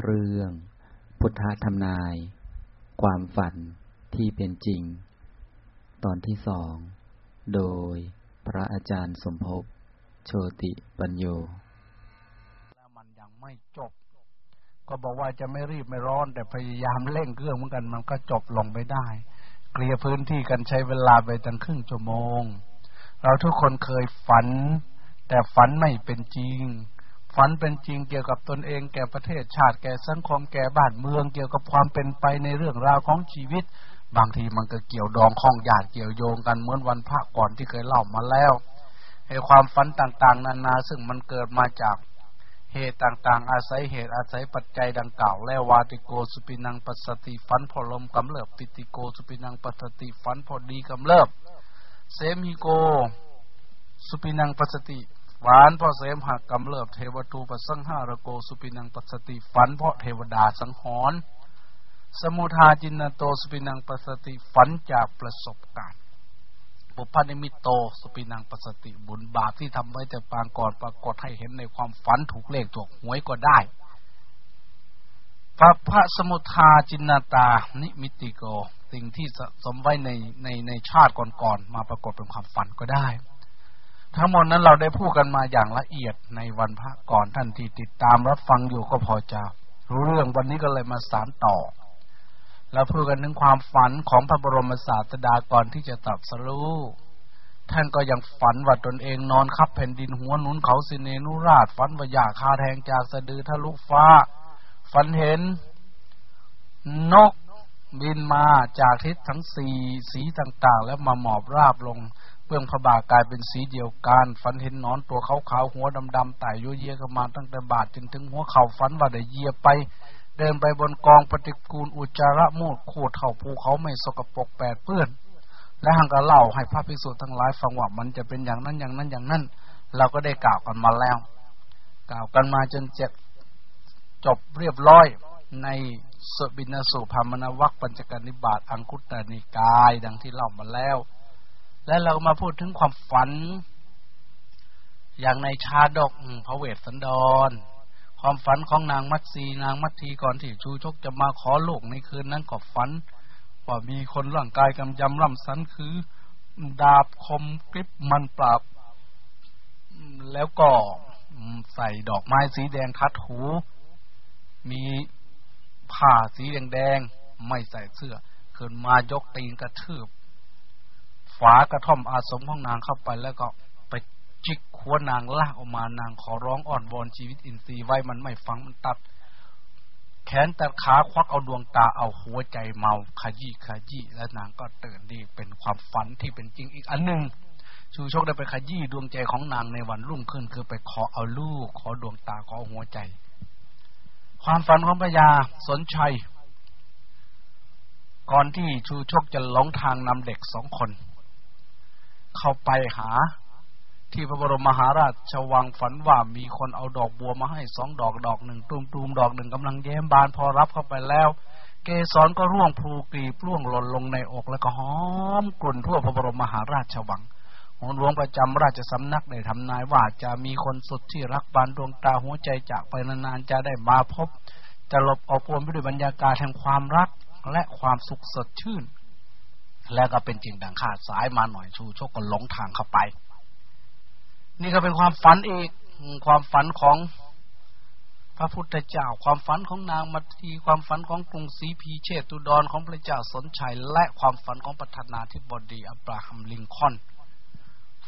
เรื่อง พุทธธรรมนาย ความฝันที่เป็นจริง ตอนที่สอง โดยพระอาจารย์สมภพโชติปัญโย แล้วมันยังไม่จบ ก็บอกว่าจะไม่รีบไม่ร้อน แต่พยายามเร่งเครื่องเหมือนกันมันก็จบลงไม่ได้ เคลียร์พื้นที่กันใช้เวลาไปตั้งครึ่งชั่วโมง เราทุกคนเคยฝัน แต่ฝันไม่เป็นจริง ฝันเป็นจริงเกี่ยวกับตนเองแก่ประเทศชาติแก่สังคมแก่บ้านเมืองเกี่ยวกับความเป็นไปในเรื่องราวของชีวิต บางทีมันก็เกี่ยวดองข้องญาติเกี่ยวโยงกันเหมือนวันพระก่อนที่เคยเล่ามาแล้วไอ้ความฝันต่างๆ นานาซึ่งมันเกิดมาจากเหตุต่างๆ อาศัยเหตุอาศัยปัจจัยดังกล่าว และวาติโกสุปินังปัสสติฝันพอลมกำเริบปิติโกสุปินังปัสสติฝันพอดีกำเริบเสมหิโก สุปินังปัสสติ ฝันเพราะเสมหะกำเริบเทวตูปสังหารโต สุปินังปัสสติฝันเพราะเทวดาสังหรณ์สมุทาจิณณโตสุปินังปัสสติฝันจากประสบการณ์ ปุพพนิมิตตโตสุปินังปัสสติบุญบาปที่ทำไว้แต่ปางก่อนปรากฏให้เห็นในความฝันถูกเลขถูกหวยก็ได้พระพระสมุทาจิณณตา นิมิติโก สิ่งที่สมไว้ในในในชาติก่อนๆมาปรากฏเป็นความฝันก็ได้ ทั้งหมดนั้นเราได้พูดกันมาอย่างละเอียดในวันพระก่อนท่านที่ติดตามรับฟังอยู่ก็พอจะรู้เรื่องวันนี้ก็เลยมาสารต่อเราพูดกันถึงความฝันของพระบรมศาสดาก่อนที่จะตรัสรู้ท่านก็ยังฝันว่าตนเองนอนคับแผ่นดินหัวหนุนเขาสิเนนุราช ฝันว่าหยากคาแทงจากสะดือทะลุฟ้า ฝันเห็น นกบินมาจากทิศทั้งสี่สีต่างๆ แล้วมาหมอบราบลง บื้องพระบากลายเป็นสีเดียวกันฝันเห็นนอนตัวขาวๆหัวดำๆไต่ยุ่ยเยี่ยกันมาตั้งแต่บาดจนถึงหัวเข่าฝันว่าได้เยียไป เดินไปบนกองปฏิกูลอุจาระมูดโคดเท่าภูเขาไม่สกปรกแปดเปื้อน และหังก็เล่าให้พระภิกษุทั้งหลายฟังว่ามันจะเป็นอย่างนั้นอย่างนั้นอย่างนั้น เราก็ได้กล่าวกันมาแล้ว กล่าวกันมาจนเจ็ดจบเรียบร้อยในสบินสุภามนวัคปัญจกนิบาตอังคุตานิกาย ดังที่เล่ามาแล้ว และเรามาพูดถึงความฝัน อย่างในชาดกพระเวสสันดร ความฝันของนางมัตสีนางมัตทีก่อนที่ชูชกจะมาขอลูกในคืนนั้นก็ฝัน ว่ามีคนร่างกายกำยำล่ำสันคือ ดาบคมกริบมันปราบ แล้วก็ใส่ดอกไม้สีแดงทัดหู มีผ้าสีแดงแดงไม่ใส่เสื้อขึ้นมายกตีนกระทืบ ฝากระท่อมอาสมของนางเข้าไปแล้วก็ไปจิกหัวนางลากออกมานางขอร้องอ่อนวอนชีวิตอินทรีย์ไว้มันไม่ฟังมันตัด แขนตัดขาควักเอาดวงตาเอาหัวใจเมาขยี้ขยี้แล้วนางก็ตื่นดีเป็นความฝันที่เป็นจริงอีกอันหนึ่งชูโชคได้ไปขยี้ดวงใจของนางในวันรุ่งขึ้น คือไปขอเอาลูก ขอดวงตาขอหัวใจ ความฝันของพญาสนชัย ก่อนที่ชูโชคจะหลงทางนำเด็กสองคน เข้าไปหา ที่พระบรมมหาราชวังฝันว่ามีคนเอาดอกบัวมาให้สองดอกดอกหนึ่งตูมตูมดอกหนึ่งกำลังแย้มบานพอรับเข้าไปแล้ว เกสรก็ร่วงพลูกรีบร่วงหล่นลงในอกแล้วก็หอมกลุ่นทั่วพระบรมมหาราชวังหลวงประจำราชสำนักได้ทำนายว่าจะมีคนสุดที่รักบานดวงตาหัวใจจากไปนานๆจะได้มาพบ จะหลบออวนไปด้วยบรรยากาศแห่งความรักและความสุขสดชื่น และก็เป็นจริงดังขาดสายมาหน่อยชูโชคก็หลงทางเข้าไป นี่ก็เป็นความฝันอีกความฝันของพระพุทธเจ้า ความฝันของนางมัทีความฝันของกรุงศรีพีเชตุดรของพระเจ้าสนชัย และความฝันของประธานาธิบดีอับราฮัมลิงคอน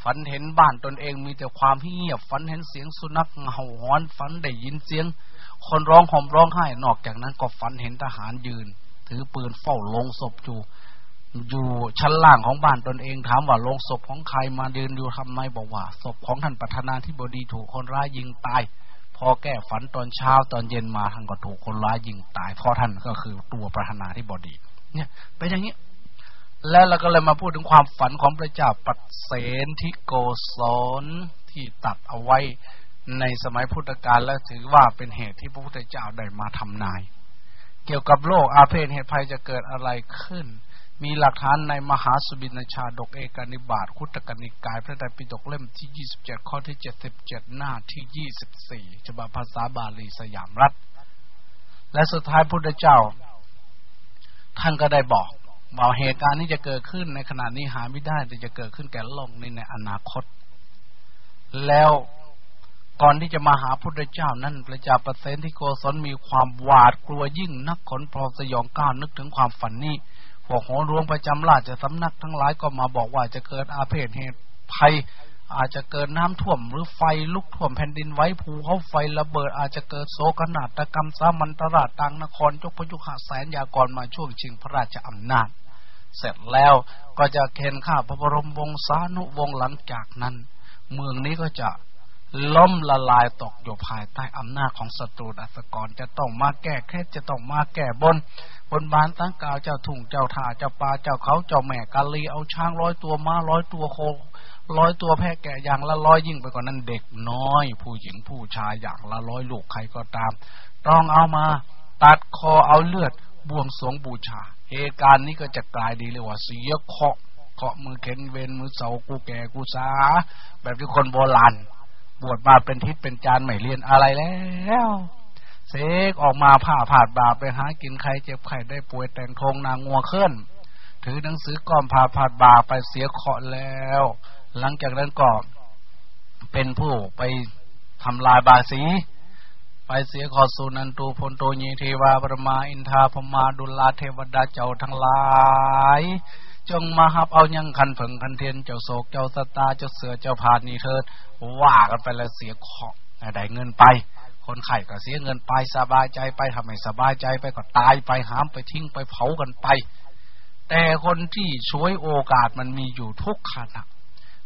ฝันเห็นบ้านตนเองมีแต่ความเงียบ ฝันเห็นเสียงสุนัขเห่าหอน ฝันได้ยินเสียง คนร้องห่มร้องไห้ นอกจากนั้นก็ฝันเห็นทหารยืน ถือปืนเฝ้าลงศพอยู่ อยู่ชั้นล่างของบ้านตนเองถามว่าลงศพของใครมาเดินอยู่ทำไมบอกว่า ศพของท่านประธานาธิบดีถูกคนร้ายยิงตาย พอแก้ฝันตอนเช้าตอนเย็นมาท่านก็ถูกคนร้ายยิงตาย เพราะท่านก็คือตัวประธานาธิบดี เนี่ยเป็นอย่างนี้ แล้วเราก็เลยมาพูดถึงความฝันของพระเจ้าปัตเสนทิโกศลที่ตัดเอาไว้ในสมัยพุทธกาลและถือว่าเป็นเหตุที่พระพุทธเจ้าได้มาทำนาย เกี่ยวกับโลกอาเพศเหตุภัยจะเกิดอะไรขึ้น มีหลักฐานในมหาสุบินชาดกเอกนิบาตคุตกนิกาย พระไตรปิฎกเล่มที่ 27 ข้อที่ 77 หน้าที่ 24ฉบับภาษาบาลีสยามรัฐ และสุดท้ายพุทธเจ้า ท่านก็ได้บอกว่าเหตุการณ์นี้จะเกิดขึ้นในขณะนี้หาไม่ได้แต่จะเกิดขึ้นแก่โลกในในอนาคต แล้วก่อนที่จะมาหาพุทธเจ้านั้นพระเจ้าประเสนที่โกศลมีความหวาดกลัวยิ่งนักขนพองสยองก้าวนึกถึงความฝันนี้ พวกโหรวงประจำราชสำนักทั้งหลายก็มาบอกว่าจะเกิดอาเพศเหตุภัย อาจจะเกิดน้ำท่วม หรือไฟลุกท่วมแผ่นดินไว้ภูเขาไฟระเบิด อาจจะเกิดโศกนาฏกรรมสามันตราดต่างนครจกพยุหแสนยากรมาช่วงชิงพระราชอำนาจ เสร็จแล้วก็จะเคนข้าพระบรมวงศานุวงศ์หลังจากนั้น เมืองนี้ก็จะล้มละลายตกอยู่ภายใต้อำนาจของศัตรูอัศกรจะต้องมาแก้แค่จะต้องมาแก้บน บนบานตั้งกาวเจ้าทุ่งเจ้าท่าเจ้าป่าเจ้าเขาเจ้าแม่กาลีเอาช้างร้อยตัวม้าร้อยตัวโคร้อยตัวแพะแกะอย่างละร้อยยิ่งไปกว่านั้นเด็กน้อย ผู้หญิงผู้ชายอย่างละร้อยลูกใครก็ตามต้องเอามาตัดคอเอาเลือดบวงสวงบูชา เหตุการณ์นี้ก็จะกลายดีเลยว่าเสียเคาะเคาะมือเข็นเวนมือเสากูแก่กูสาแบบที่คนโบราณบวชมาเป็นทิศเป็นจานไม่เรียนอะไรแล้ว เสกออกมาผ่าผาดบาปไปหากินใครเจ็บใครได้ป่วยแต่งทงนางงัวเคลื่อนถือหนังสือก้อมผ่าผาดบาปไปเสียเคาะแล้ว หลังจากนั้นก็เป็นผู้ไปทำลายบาสี ไปเสียขอสุนันตูพลโตเยเทวาปรมาอินทาพมาดุลาเทวดาเจ้าทั้งหลายจงมาฮับเอายังคันผึ่งคันเทียนเจ้าโศกเจ้าสตาเจ้าเสือเจ้าผานีเถิดว่ากันไปแล้วเสียของได้เงินไป คนไข่ก็เสียเงินไปสบายใจไปทำไมสบายใจไปก็ตายไปหามไปทิ้งไปเผากันไป แต่คนที่ช่วยโอกาสมันมีอยู่ทุกขณะ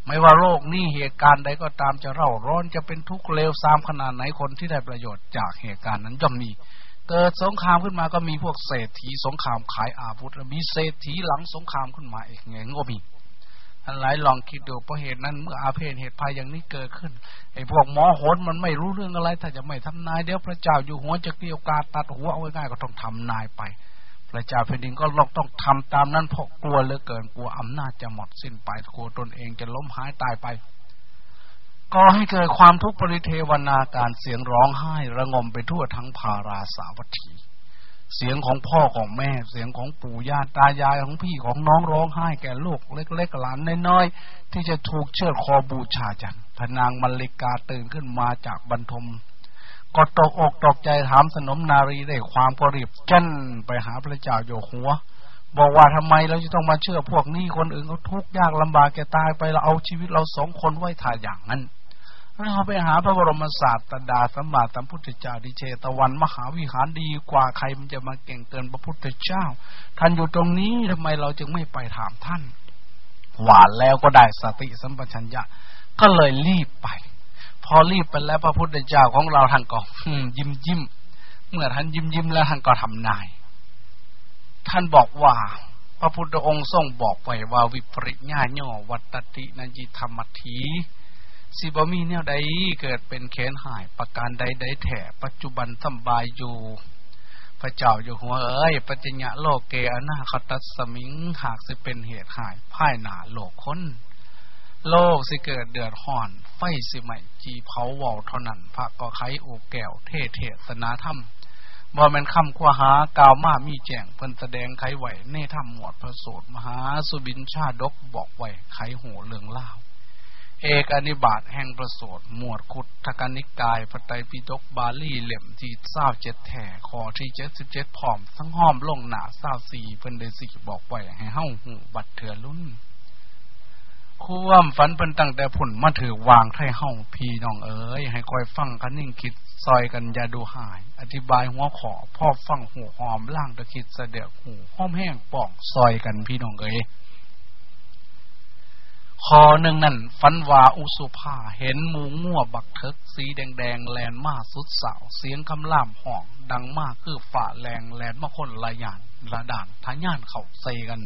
ไม่ว่าโรคนี้เหตุการณ์ใดก็ตามจะเร่าร้อนจะเป็นทุกข์เลวซามขนาดไหนคนที่ได้ประโยชน์จากเหตุการณ์นั้นย่อมมีเกิดสงครามขึ้นมาก็มีพวกเศรษฐีสงครามขายอาวุธและมีเศรษฐีหลังสงครามขึ้นมาเองเงี้ยก็มี อันหลายลองคิดดูเพราะเหตุนั้นเมื่ออาเพศเหตุภัยอย่างนี้เกิดขึ้นไอ้พวกหมอโหนมันไม่รู้เรื่องอะไร ถ้าจะไม่ทำนายเดี๋ยวพระเจ้าอยู่หัวจะเกี่ยวกาตัดหัวเอาง่ายก็ต้องทำนายไป พระเจ้าแผ่นดินก็ลอกต้องทำตามนั้นเพราะกลัวเหลือเกินกลัวอำนาจจะหมดสิ้นไปกลัวตนเองจะล้มหายตายไปก็ให้เกิดความทุกข์ปริเทวนาการเสียงร้องไห้ระงมไปทั่วทั้งพาราสาวัตถี เสียงของพ่อของแม่ เสียงของปู่ย่าตายายของพี่ของน้องร้องไห้แก่ลูกเล็กๆหลานน้อยๆที่จะถูกเชือดคอบูชาจันพนางมัลลิกาตื่นขึ้นมาจากบรรทม ก็ตกอกตกใจถามสนมนารีได้ความกรีบจันไปหาพระเจ้าโยหัว บอกว่าทำไมเราจะต้องมาเชื่อพวกนี้คนอื่นเขาทุกข์ยากลำบากแกตายไปเราเอาชีวิตเราสองคนไว้ถ่ายอย่างนั้น เราไปหาพระบรมศาสดาสัมมาสัมพุทธเจ้าดิเชตวันมหาวิหารดีกว่าใครมันจะมาเก่งเกินพระพุทธเจ้า ท่านอยู่ตรงนี้ทำไมเราจึงไม่ไปถามท่าน หวานแล้วก็ได้สติสัมปชัญญะ ก็เลยรีบไป พอรีบไปแล้วพระพุทธเจ้าของเราท่านก็ยิ้มยิ้มเมื่อท่านยิ้มยิ้มแล้วท่านก็ทำนาย ท่านบอกว่าพระพุทธองค์ทรงบอกไว้ว่าวิปริญญาโยวัตตินันจิธรรมที สิบมีแนวใดเกิดเป็นแขนหาย ประการใดใดแถปัจจุบันสบายอยู่ พระเจ้าอยู่หัวเอ้ยปัจญะโลกเกอนาคตัสมิงหากสิเป็นเหตุหายพ่ายหนาโลกคนโลกสิเกิดเดือดห่อน ไฟสิใหม่จีเผาเวาเท่านั้นพระก็ไขโอแก้วเทเทศนาธรรมบ่แม่นคำขวาหากาวมามีแจงเพิ่นแสดงไขไหวเนธรรมหมวดพระโสดมหาสุบินชาดกบอกไว้ไขหูเลืองเล่า เอกอนิบาตแห่งประโสดหมวดขุดทกนิกายพระไตรปิฎกบาลีเหล่มที่เศร้าเจ็ดแถ่คอที่เจ็ดสิบเจ็ดผอม ทั้งห้อมลงหนาเศร้าสี่เพิ่นเดสี่บอกไว้ให้เฮ้าหูบัดเถื่อรุ่นควมฝันเพิ่นตั้งแต่ผุ่นมาถือวางไทเฮ้าพี่น้องเอ๋ยให้คอยฟังกันนิ่งคิดซอยกันยาดูหาย อธิบายหัวขอพ่อฟังหูหอมล่างตะคิดเสด็จหูห้อมแห้งป่องซอยกันพี่น้องเอ๋ย คอหนึ่งนั่นฟันวาอุสุภาเห็นมูง่วบักเทิกสีแดงแดงแลนมาสุดสาว เสียงคำล่ามห่อง ดังมากคือฝ่าแรงแลนมาคนละยานละด่านทะย่านเขาเซกัน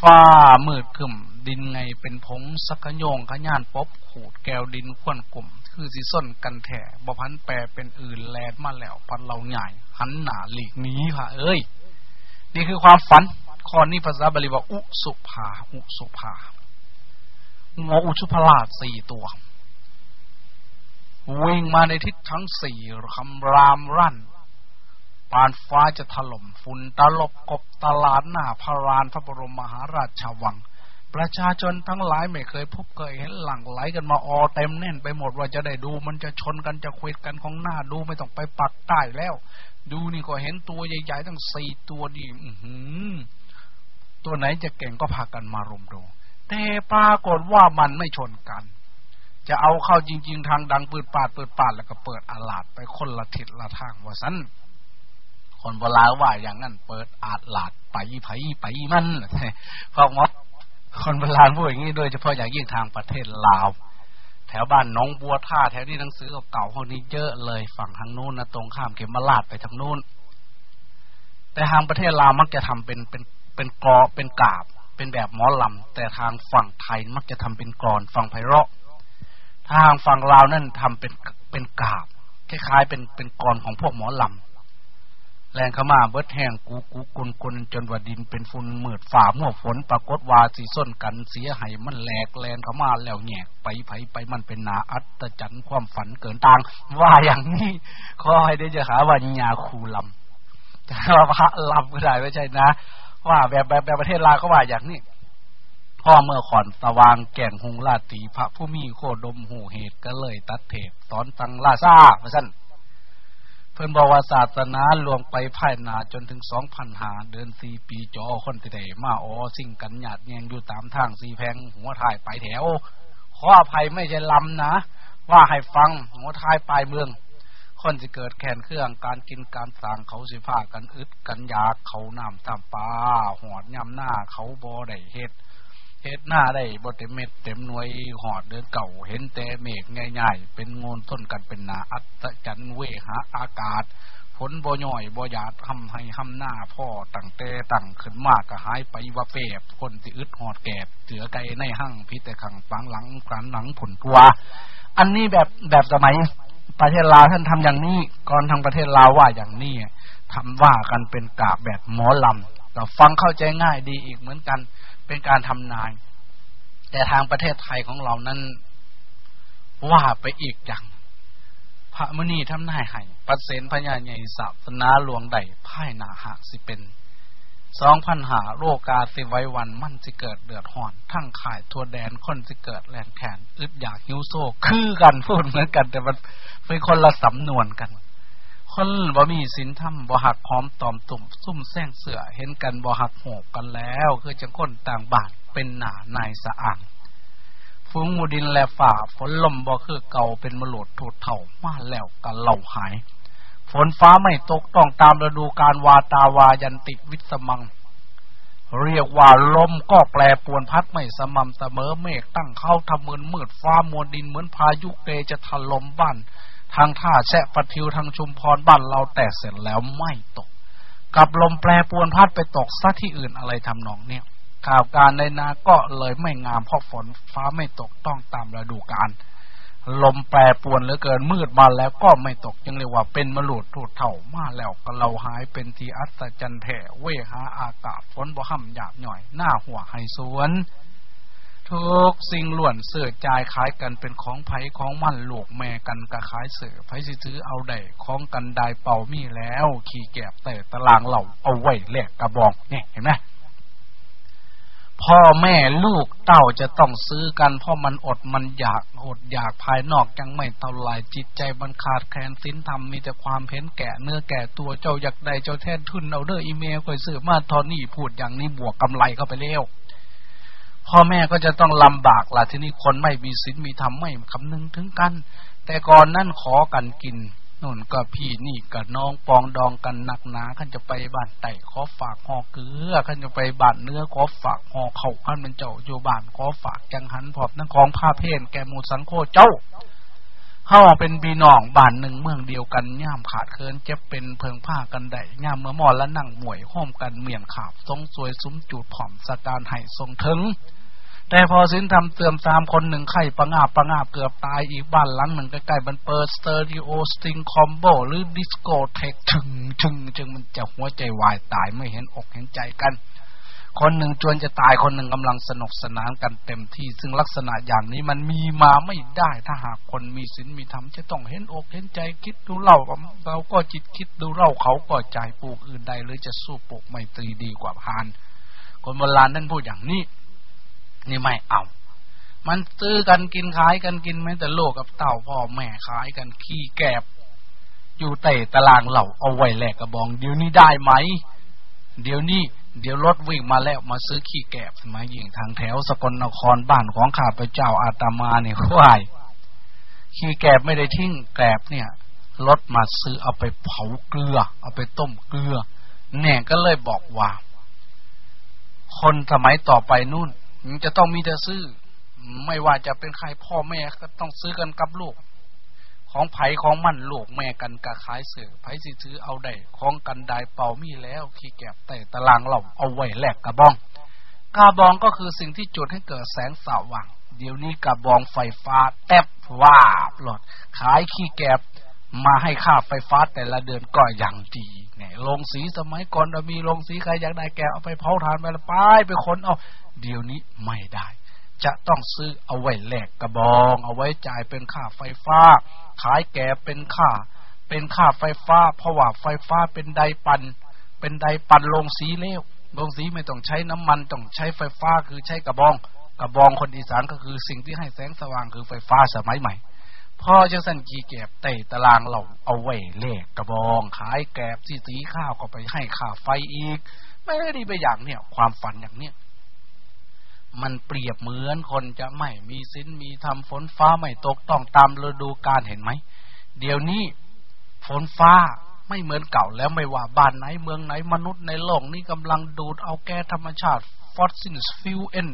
ฟ้ามืดขึ้นดินไงเป็นผงสักโยงขย่านปบขูดแก้วดินควนกลุ่ม คือสิส้นกันแถบพันแปรเป็นอื่นแลนมาแล้วพันเราใหญ่หันหนาหลีกนี้ค่ะ เอ้ย นี่คือความฝันคอนี้ภาษาบาลีว่าอุสุภาอุสุภา งูชุพลาดสี่ตัว วิ่งมาในทิศทั้งสี่คำรามรั่นปานฟ้าจะถล่มฝุ่นตลบกบตลาดหน้าพระรานพระบรมมหาราชวัง ประชาชนทั้งหลายไม่เคยพบเคยเห็นหลั่งไหลกันมาออเต็มแน่นไปหมดว่าจะได้ดูมันจะชนกันจะคุยกันของหน้าดูไม่ต้องไปปักใต้แล้ว ดูนี่ก็เห็นตัวใหญ่ๆตั้งสี่ตัวดีอืตัวไหนจะเก่งก็พากันมารวมดู แต่ปรากฏว่ามันไม่ชนกัน จะเอาเข้าจริง ๆ ทางดังปืดปาดปืดปาดแล้วก็เปิดอาลาดไปคนละทิศละทางว่าสันคนโบราณว่าอย่างนั้น เปิดอาลาดไปไผไปมันพวกมดคนโบราณพูดอย่างนี้โดยเฉพาะอย่างยิ่งทางประเทศลาว แถวบ้านน้องบัวท่าแถวนี้หนังสือเก่าๆพวกนี้เยอะเลยฝั่งทางนู้นนะตรงข้ามเข็มมาลาดไปทางนู้นแต่ทางประเทศลาวมักจะทำเป็นเป็นเป็นกอเป็นกาบ เป็นแบบหมอลำแต่ทางฝั่งไทยมักจะทำเป็นกรอนฟังไพเราะ ทางฝั่งลาวนั่นทำเป็นเป็นกาบคล้ายๆเป็นเป็นกรอนของพวกหมอลำแรงขมาเบิดแห้งกูกูกุนกุนจนว่าดินเป็นฝุ่นมืดฝ่ามั่วฝนปรากฏว่าสีส้นกันเสียหายมันแหลกแลนขมาแล้วแงกไปไผไปมันเป็นนาอัตจันความฝันเกินต่าง ว่าอย่างนี้ขอให้ได้จะหาว่าญาคูลำแต่ว่าพระลำก็ได้ไม่ใช่นะ ว่าแบบแบบแบบประเทศลาวก็ว่าอย่างนี้พ่อเมื่อขอนสว่างแก่งหงลาตีพระผู้มีโคดมหูเหตุก็เลยตัดเทศสอนตังลาซาเพราะฉะนั้นเพิ่อนบอกว่าศาสนารวมไปภายนาจนถึงสองพันหาเดินสี่ปีจอคนที่ได้มาอ๋อสิ่งกันหยาดเงียงอยู่ตามทางสีแพงหัวถ่ายไปแถว ขออภัยไม่ใช่ลำนะ ว่าให้ฟังหัวท้ายปลายเมือง คนจะเกิดแขนเครื่องการกินการสางเขาสิผ้ากันอึดกันยากเขาน้ำตามปลาหอดย่ำหน้าเขาบ่ได้เฮ็ดเฮ็ดหน้าได้บ่เต็มเม็ดเต็มหน่วยหอดเดินเก่าเห็นแต่เมฆง่ายๆ เป็นงนต้นกันเป็นนาอัศจรรย์เวหาอากาศฝนบ่ย่อยบ่หยาดทำให้ทำหน้าพ่อตั้งแต่ตั้งขึ้นมากก็หายไปว่าเปบคนที่อึดหอดแกบเสือไก่ในหั่งพิษแต่ขังฟังหลังกรันหลังผลตัว อันนี้แบบแบบสมัย ประเทศลาวท่านทำอย่างนี้ก่อนทางประเทศลาวว่าอย่างนี้ทำว่ากันเป็นกาแบบหมอลำแต่ฟังเข้าใจง่ายดีอีกเหมือนกันเป็นการทำนาย แต่ทางประเทศไทยของเรานั้นว่าไปอีกอย่าง พระมณีทำนายให้ปัสเสนพญาใหญ่ศาสนาหลวงใดพ่ายนาหะสิเป็นสองพันหาโรกาสิไว้วันมั่นสิเกิดเดือดห่อน ทั้งขายทัวแดนคนสิเกิดแลนแขนอึดอยากหิวโซคือกันพูดเหมือนกันแต่มัน เป็นคนละสำนวนกัน คนบ่มีสินธรรมบ่หักพร้อมตอมตุ่มซุ่มแซงเสือเห็นกันบ่หักโหกกันแล้ว คือจังคนต่างบาทเป็นหนานายสะอ่างฟุ้งมูดินแลฝ่าฝนลมบ่คือเก่าเป็นมโลดถูดเถ่ามาแล้วกันเหล่าหาย ฝนฟ้าไม่ตกต้องตามฤดูการวาตาวายันติวิสมัง เรียกว่าลมก็แปรปวนพัดไม่สม่ำเสมอเมฆตั้งเข้าทำมืนมืดฟ้ามวลดินเหมือนพายุเกจะถล่มบ้าน ทางท่าแชะปะทิวทางชุมพรบ้านเราแต่เสร็จแล้วไม่ตก กับลมแปรปวนพัดไปตกซะที่อื่นอะไรทำนองเนี่ย ข่าวการในนาก็เลยไม่งามเพราะฝนฟ้าไม่ตกต้องตามฤดูกาลลมแปรปวนเหลือเกินมืดมาแล้วก็ไม่ตกยังเรียกว่าเป็นมลุดถูดเถ่ามาแล้วก็เราหายเป็นทีอัศจรรย์แผ่เวหาอากาศฝนบ่ห่ำหยาบหน่อย หน้าหัวไฮสวน ทุกสิ่งล้วนเสื่อจ่ายขายกันเป็นของไผของมั่นลูกแม่กันกระขายเสือไผสิซื้อเอาได้ของกันได้เป่ามีแล้ว ขี่แกบแต่ตารางเหล่าเอาไว้แหลกกระบอกเนี่ยเห็นไหมพ่อแม่ลูกเต้าจะต้องซื้อกันเพราะมันอดมันอยากอดอยากภายนอกยังไม่เท่าไรจิตใจมันขาดแคลนสินธรรมมีแต่ความเพ้นแก่เนื้อแก่ตัวเจ้าอยากใดเจ้าแทนทุนเอาเด้ออีเมลคอยซื้อมาทอนนี่พูดอย่างนี้บวกกำไรเข้าไปเร็ว พ่อแม่ก็จะต้องลำบากล่ะที่นี่คนไม่มีศีลมีธรรมไม่คำนึงถึงกัน แต่ก่อนนั่นขอกันกินนู่นก็พี่นี่กับน้องปองดองกันหนักหนาขันจะไปบ้านไต่ขอฝากหอเกลือขันจะไปบ้านเนื้อขอฝากหอเข่าขันเป็นเจ้าอยู่บ้านขอฝากจังหันพอบนั่งของผ้าเพนแกมูสังโคเจ้าเฮาเป็นบีน้องบ้านหนึ่งเมืองเดียวกันย่ามขาดเคินเจ็บเป็นเพิงผ้ากันได้ย่ามเมื่อมอและนั่งหมวยห้อมกันเมียนขาบทรงสวยซุ้มจูดผอมสการไห้ทรงถึง แต่พอศีลธรรมเสื่อมทรามคนหนึ่งไข้พะงาบพะงาบเกือบตายอีกบ้านหลังหนึ่งใกล้ๆมันเปิดสเตอริโอ string combo หรือ discotheque ถึงถึงจึงมันจะหัวใจวายตายไม่เห็นอกเห็นใจกัน คนหนึ่งจวนจะตายคนหนึ่งกำลังสนุกสนานกันเต็มที่ ซึ่งลักษณะอย่างนี้มันมีมาไม่ได้ ถ้าหากคนมีศีลมีธรรมจะต้องเห็นอกเห็นใจคิดดูเล่าเราก็จิตคิดดูเล่าเขาก็ใจปลูกอื่นใดหรือจะสู้ปลูกไมตรีดีกว่าพาล คนโบราณนั่นพูดอย่างนี้ นี่ไม่เอา มันซื้อกันกินขายกันกินแม้แต่โลกกับเต่าพ่อแม่ขายกันขี้แกบ อยู่เตะตารางเหล่าเอาไว้แหลกกระบอง เดี๋ยวนี้ได้ไหม เดี๋ยวนี้เดี๋ยวรถวิ่งมาแล้วมาซื้อขี้แกบมายิงทางแถวสกลนครบ้านของข้าพเจ้าอาตมาเนี่ยควายขี้แกบไม่ได้ทิ้งแกบเนี่ยรถมาซื้อเอาไปเผาเกลือ เอาไปต้มเกลือ แน่ก็เลยบอกว่า คนสมัยต่อไปนู่น จะต้องมีแต่ซื้อ ไม่ว่าจะเป็นใครพ่อแม่ก็ต้องซื้อกันกับลูก ของไผของมันลูกแม่กันกะขายเสือไผสิซื้อเอาได้ของกันได้เป่ามีแล้ว ขี้แกบแต่ตารางเราเอาไว้แหลกกระบองกระบองก็คือสิ่งที่จุดให้เกิดแสงสว่าง เดี๋ยวนี้กระบองไฟฟ้าแทบว่าบหลดขายขี้แกบ มาให้ค่าไฟฟ้าแต่ละเดือนก็อย่างดีเนี่ยลงสีสมัยก่อนเรามีลงสีใครอยากได้แกเอาไปเผาถ่านไปละไปไปคนเอาเดี๋ยวนี้ไม่ได้ จะต้องซื้อเอาไว้แลกกระบอง เอาไว้จ่ายเป็นค่าไฟฟ้า ขายแกเป็นค่า เป็นค่าไฟฟ้า เพราะว่าไฟฟ้าเป็นไดปัน เป็นไดปันลงสีเล้วลงสีไม่ต้องใช้น้ำมันต้องใช้ไฟฟ้าคือใช้กระบอง กระบองคนอีสานก็คือสิ่งที่ให้แสงสว่างคือไฟฟ้าสมัยใหม่ พ่อจังสันกีแกบเตะตารางเราเอาไว้เลขกระบอง ขายแกบที่สีข้าวก็ไปให้ค่าไฟอีก ไม่ได้ดีไปอย่างเนี่ย ความฝันอย่างเนี้ยมันเปรียบเหมือนคนจะไม่มีสินมีทำฝนฟ้าไม่ตกต้องตามฤดูกาลเห็นไหม เดี๋ยวนี้ฝนฟ้าไม่เหมือนเก่าแล้วไม่ว่าบ้านไหนเมืองไหนมนุษย์ในโลกนี้กำลังดูดเอาแก๊สธรรมชาติฟอสซิลฟิวเอน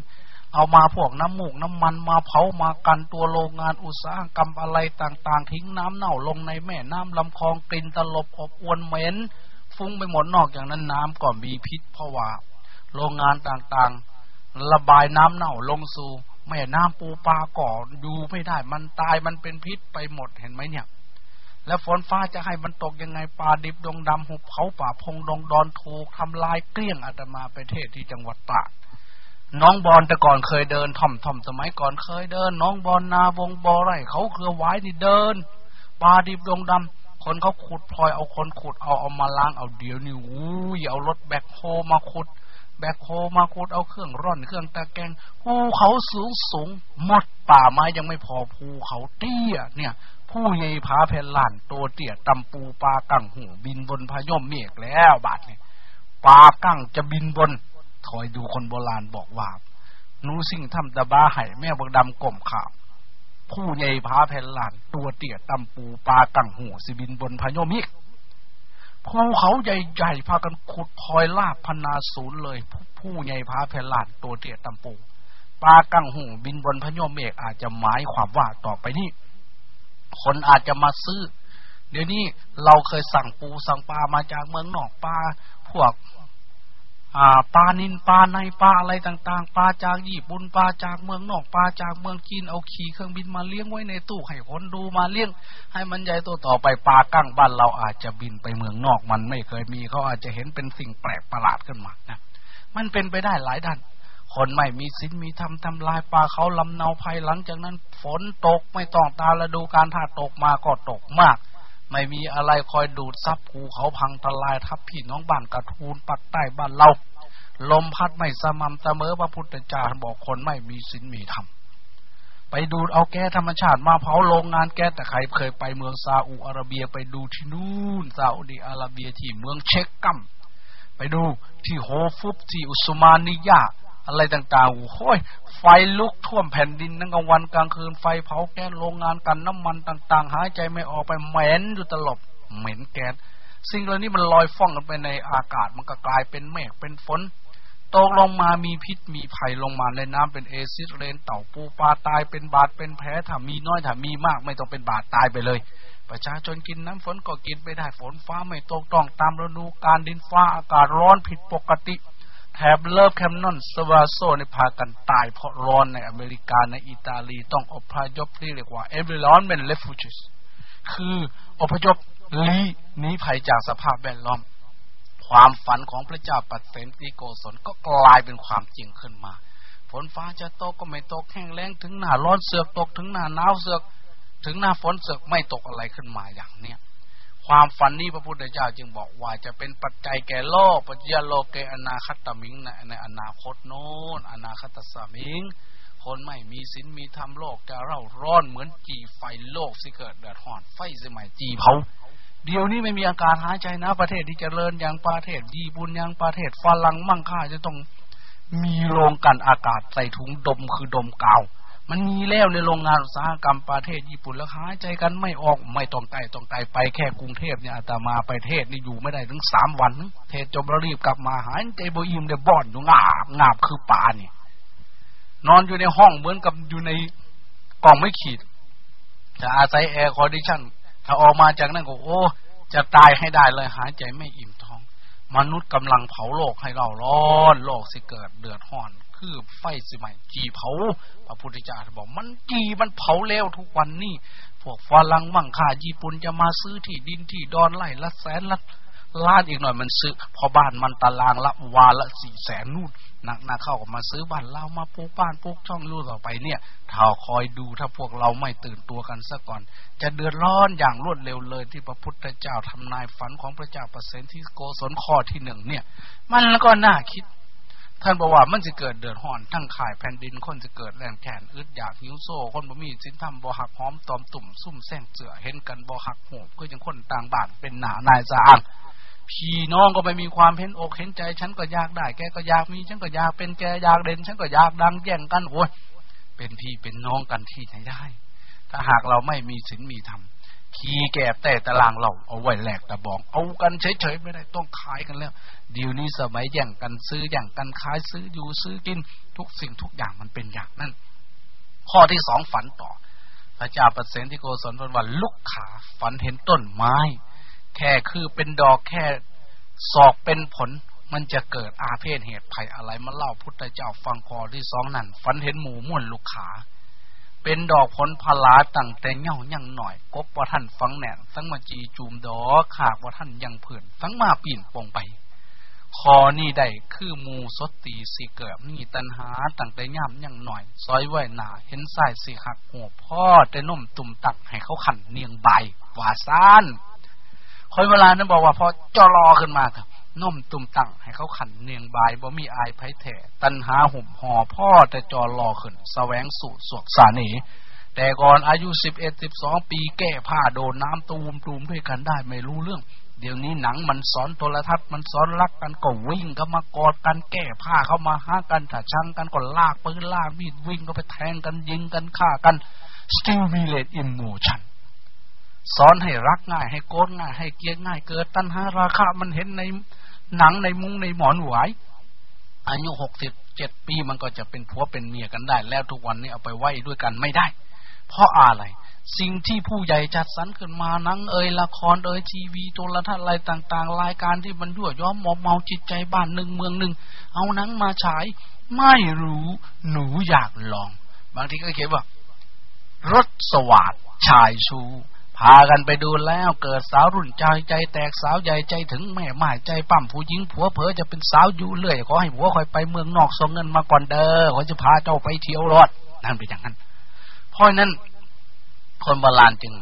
เอามาพวกน้ำมูกน้ำมันมาเผามากันตัวโรงงานอุตสาหกรรมอะไรต่าง ๆ ทิ้งน้ำเน่าลงในแม่น้ำลำคลองกลิ่นตลบอบอวนเหม็นฟุ้งไปหมดนอกอย่างนั้นน้ำก็มีพิษเพราะว่าโรงงานต่างๆ ระบายน้ำเน่าลงสู่แม่น้ำปูปลาก่อดูไม่ได้ มันตายมันเป็นพิษไปหมดเห็นไหมเนี่ย แล้วฝนฟ้าจะให้มันตกยังไงปลาดิบดงดำหุบเขาป่าพงดงดอนถูกทำลายเกลี้ยงอาตมาไปเทศที่จังหวัดตาก น้องบอลแต่ก่อนเคยเดินท่อมท่อมสมัยก่อนเคยเดิน น้องบอลนาวงบอไรเขาเครือไว้นี่เดินปลาดิบดงดำคนเขาขุดพลอยเอาคนขุดเอาเอามาล้างเอาเดี๋ยวนี่อู้ยเอารถแบกโฮมาขุด แบกโคมาขุดเอาเครื่องร่อนเครื่องตะแกงภูเขาสูงสูงหมดป่าไม้ยังไม่พอภูเขาเตี้ยเนี่ยผู้ใหญ่ผาแผ่นลานตัวเตี้ยตำปูปลากังหูบินบนพายมเมฆแล้วบาดเนี่ยปลากังจะบินบน ถอยดูคนโบราณบอกว่านูสิ่งทำตะบ้าไห่แม่บักดำกลมข่าว ผู้ใหญ่ผาแผ่นลาน ตัวเตี้ยตำปูปลากังหูสิบินบนพายมเมฆภูเขาใหญ่ๆพากันขุดพลอยลาบพนาศูนย์เลย ผู้ใหญ่พาเพลานตัวเตี้ยตำปูปลากังหูบินบนพญมเมฆอาจจะหมายความว่าต่อไปนี้คนอาจจะมาซื้อ เดี๋ยวนี้เราเคยสั่งปูสั่งปลามาจากเมืองนอกปลาพวก ปลานินปลาในปลาอะไรต่างๆปลาจากญี่ปุ่นปลาจากเมืองนอกปลาจากเมืองจีนเอาขี่เครื่องบินมาเลี้ยงไว้ในตู้ให้คนดูมาเลี้ยง ให้มันใหญ่ตัวต่อไปปลากั้งบ้านเราอาจจะบินไปเมืองนอกมันไม่เคยมีเขาอาจจะเห็นเป็นสิ่งแปลกประหลาดขึ้นมานะมันเป็นไปได้หลายด้านคนไม่มีสินมีทำทำลายปลาเขาลำเนาภัยหลังจากนั้น ฝนตกไม่ต้องตาละดูการถ้าตกมาก็ตกมาก ไม่มีอะไรคอยดูดซับภูเขาพังทลายทับพี่น้องบ้านกระทูนปักใต้บ้านเรา ลมพัดไม่สม่ำเสมอพระพุทธเจ้าบอกคนไม่มีศีลมีธรรมไปดูดเอาแก๊สธรรมชาติมาเผาโรงงานแก๊สแต่ใครเคยไปเมืองซาอุอาระเบียไปดูที่นู่นซาอุดีอาระเบียที่เมืองเช็กกัมไปดูที่โฮฟุบที่อุสมานิยา อะไรต่างๆโอ้ยไฟลุกท่วมแผ่นดินทั้งกลางวันกลางคืนไฟเผาแก๊สโรงงานกันน้ำมันต่าง ๆ หายใจไม่ออกไปเหม็นอยู่ตลบเหม็นแก๊สสิ่งเหล่านี้มันลอยฟ้องกันไปในอากาศมันก็กลายเป็นเมฆเป็นฝนตกลงมามีพิษมีภัยลงมาในน้ำเป็นเอซิดเรนเต่าปูปลาตายเป็นบาดเป็นแผลถ้ามีน้อยถ้ามีมากไม่ต้องเป็นบาดตายไปเลย ประชาชนกินน้ำฝนก็กินไม่ได้ฝนฟ้าไม่ตกต้องตามฤดูการดินฟ้าอากาศร้อนผิดปกติ แถบเลิฟแคมนอนสวาโซในพากันตายเพราะร้อนในอเมริกาในอิตาลีต้องอพยพที่เรียกว่า environment refugees คืออพยพลีหนีภัยจากสภาพแวดล้อม ความฝันของพระเจ้าปัดเสนติโกศลก็กลายเป็นความจริงขึ้นมา ฝนฟ้าจะตกก็ไม่ตกแห้งแล้งถึงหน้าร้อนเสือกตกถึงหน้าหนาวเสือก ถึงหน้าฝนเสือกไม่ตกอะไรขึ้นมาอย่างเนี้ย ความฝันนี้พระพุทธเจ้าจึงบอกว่าจะเป็นปัจจัยแก่โลกปัจจัยโลกเกอนาคตมิงในในอนาคตโน้นอนาคตสามิง คนไม่มีศีลมีธรรมโลกจะเร่าร้อนเหมือนจีไฟโลกสิเกิดเดือดร้อนไฟสมัยจีเผาเดี๋ยวนี้ไม่มีอาการหายใจนะ ประเทศที่จเจริญอย่างประเทศญี่ปุ่นอย่างประเทศฝรั่งมั่งค่าจะต้องมีโรงกันอากาศใส่ถุงดมคือดมกาว มันมีแล้วในโรงงานอุตสาหกรรมประเทศญี่ปุ่นแล้วหายใจกันไม่ออกไม่ต้องไกลต้องไกลไปแค่กรุงเทพเนี่ยอาตมาไปเทศนี่อยู่ไม่ได้ถึงสามวัน เทศจบแล้วรีบกลับมาหายใจโบยิมเดบอนอยู่งาบงาบคือป่าเนี่ยนอนอยู่ในห้องเหมือนกับอยู่ในกล่องไม่ขีดจะอาศัยแอร์คอนดิชันถ้าออกมาจากนั้นก็โอ้จะตายให้ได้เลยหายใจไม่อิ่มท้อง มนุษย์กำลังเผาโลกให้เราร้อน โลกสิเกิดเดือดร้อน คือไฟสิใหม่จีเผา พระพุทธเจ้าบอก มันจีมันเผาแล้วทุกวันนี่พวกฝรั่งมั่งค่าญี่ปุ่นจะมาซื้อที่ดินที่ดอนไร่ละแสนละล้านอีกหน่อยมันซื้อ พอบ้านมันตารางละวาละสี่แสนนู่นนักนาเข้าก็มาซื้อบ้านเรามาปลูกบ้านปลูกช่องรูต่อไปเนี่ยถ้าคอยดูถ้าพวกเราไม่ตื่นตัวกันซะก่อน จะเดือดร้อนอย่างรวดเร็วเลยที่พระพุทธเจ้าทำนายฝันของพระเจ้าเปอร์เซนที่โกศลข้อที่หนึ่งเนี่ย มันก็น่าคิด ท่านบอกว่ามันจะเกิดเดือดร้อนทั้งข่ายแผ่นดินคนจะเกิดแรงแขนอึดอยากหิวโซ่คนบ่มีสินธรรมบ่หักหอมตอมตุ่มซุ่มแซงเสือเห็นกันบ่หักหูก็ยังคนต่างบ้านเป็นหนานายจางพี่น้องก็ไม่มีความเห็นอกเห็นใจ ฉันก็อยากได้ แกก็อยากมี ฉันก็อยากเป็นแกอยากเด่นฉันก็อยากดังแย่งกันโอ้ยเป็นพี่เป็นน้องกันที่ไหนได้ ถ้าหากเราไม่มีศีลมีธรรม ขี่แกบแต่ตารางเราเอาไว้แหลกตะบอง เอากันเฉยๆไม่ได้ต้องขายกันแล้วเดี๋ยวนี้สมัยแย่งกันซื้อแย่งกันขายซื้ออยู่ซื้อกินทุกสิ่งทุกอย่างมันเป็นอย่างนั้น ข้อที่สองฝันต่อ พระเจ้าประเสนที่โกศลพันวันลุกขาฝันเห็นต้นไม้ แค่คือเป็นดอกแค่ศอกเป็นผลมันจะเกิดอาเพศเหตุภัยอะไรมาเล่าพุทธเจ้าฟังคอที่สองนั่นฝันเห็นหมูม่วนลูกขา เป็นดอกผลพลาตั้งแต่เงายังหน่อย กบว่าท่านฟังแหน่นทั้งมาจีจูมดอขากว่าท่านยังเผื่นทั้งมาปีนปงไป คอนี่ได้คือมูสตีสีเกิดนี่ตันหาตั้งแต่ย่ำยังหน่อย ซอยไว้หนาเห็นสายสีหักหัวพ่อแต่นุ่มตุ่มตักให้เขาขันเนียงใบวาซานคอยเวลานั้นบอกว่าพอจอรอขึ้นมาครับ น่มตุ่มตั้งให้เขาขันเนียงบายบ่มีอายไผแถ่ตันหาหุ่มห่อพ่อแต่จอรอขึ้นสแสวงสู่สวกสานีแต่ก่อนอายุสิบเอ็ดสิบสองปีแก้ผ้าโดนน้ำตูมตูมด้วยกันได้ไม่รู้เรื่อง เดี๋ยวนี้หนังมันสอนโทรทัศน์มันสอนรักกันก็วิ่งก็มากอดกันแก้ผ้าเข้ามาหากันถ้าชังกันก็ลากปืนลากมีดวิ่งก็ไปแทงกันยิงกันฆ่ากัน stimulate emotion สอนให้รักง่ายให้โกรธง่ายให้เกลียดง่ายเกิด ตัณหาราคะมันเห็นใน หนังในมุ้งในหมอนหวายอายุหกสิบเจ็ดปีมันก็จะเป็นผัวเป็นเมียกันได้ แล้วทุกวันนี้เอาไปไว้ด้วยกันไม่ได้ เพราะอะไร สิ่งที่ผู้ใหญ่จัดสรรขึ้นมานังเอ่ยละครเอ่ยทีวีโทรทัศน์อะไรต่าง ๆ รายการที่มันยั่วย้อมมอมเมาจิตใจบ้านหนึ่งเมืองหนึ่งเอานังมาฉาย ไม่รู้หนูอยากลอง บางทีก็เขียนว่ารถสวัสดชายชู พากันไปดูแล้วเกิดสาวรุ่นใจใจแตกสาวใหญ่ใจถึงแม่หมายใจปั้มผู้หญิงผัวเผอจะเป็นสาวอยู่เรื่อยขอให้ผัวคอยไปเมืองนอกส่งเงินมาก่อนเด้อขอจะพาเจ้าไปเที่ยวรถนั่นเป็นอย่างนั้นเพราะนั้นคนโบราณจึง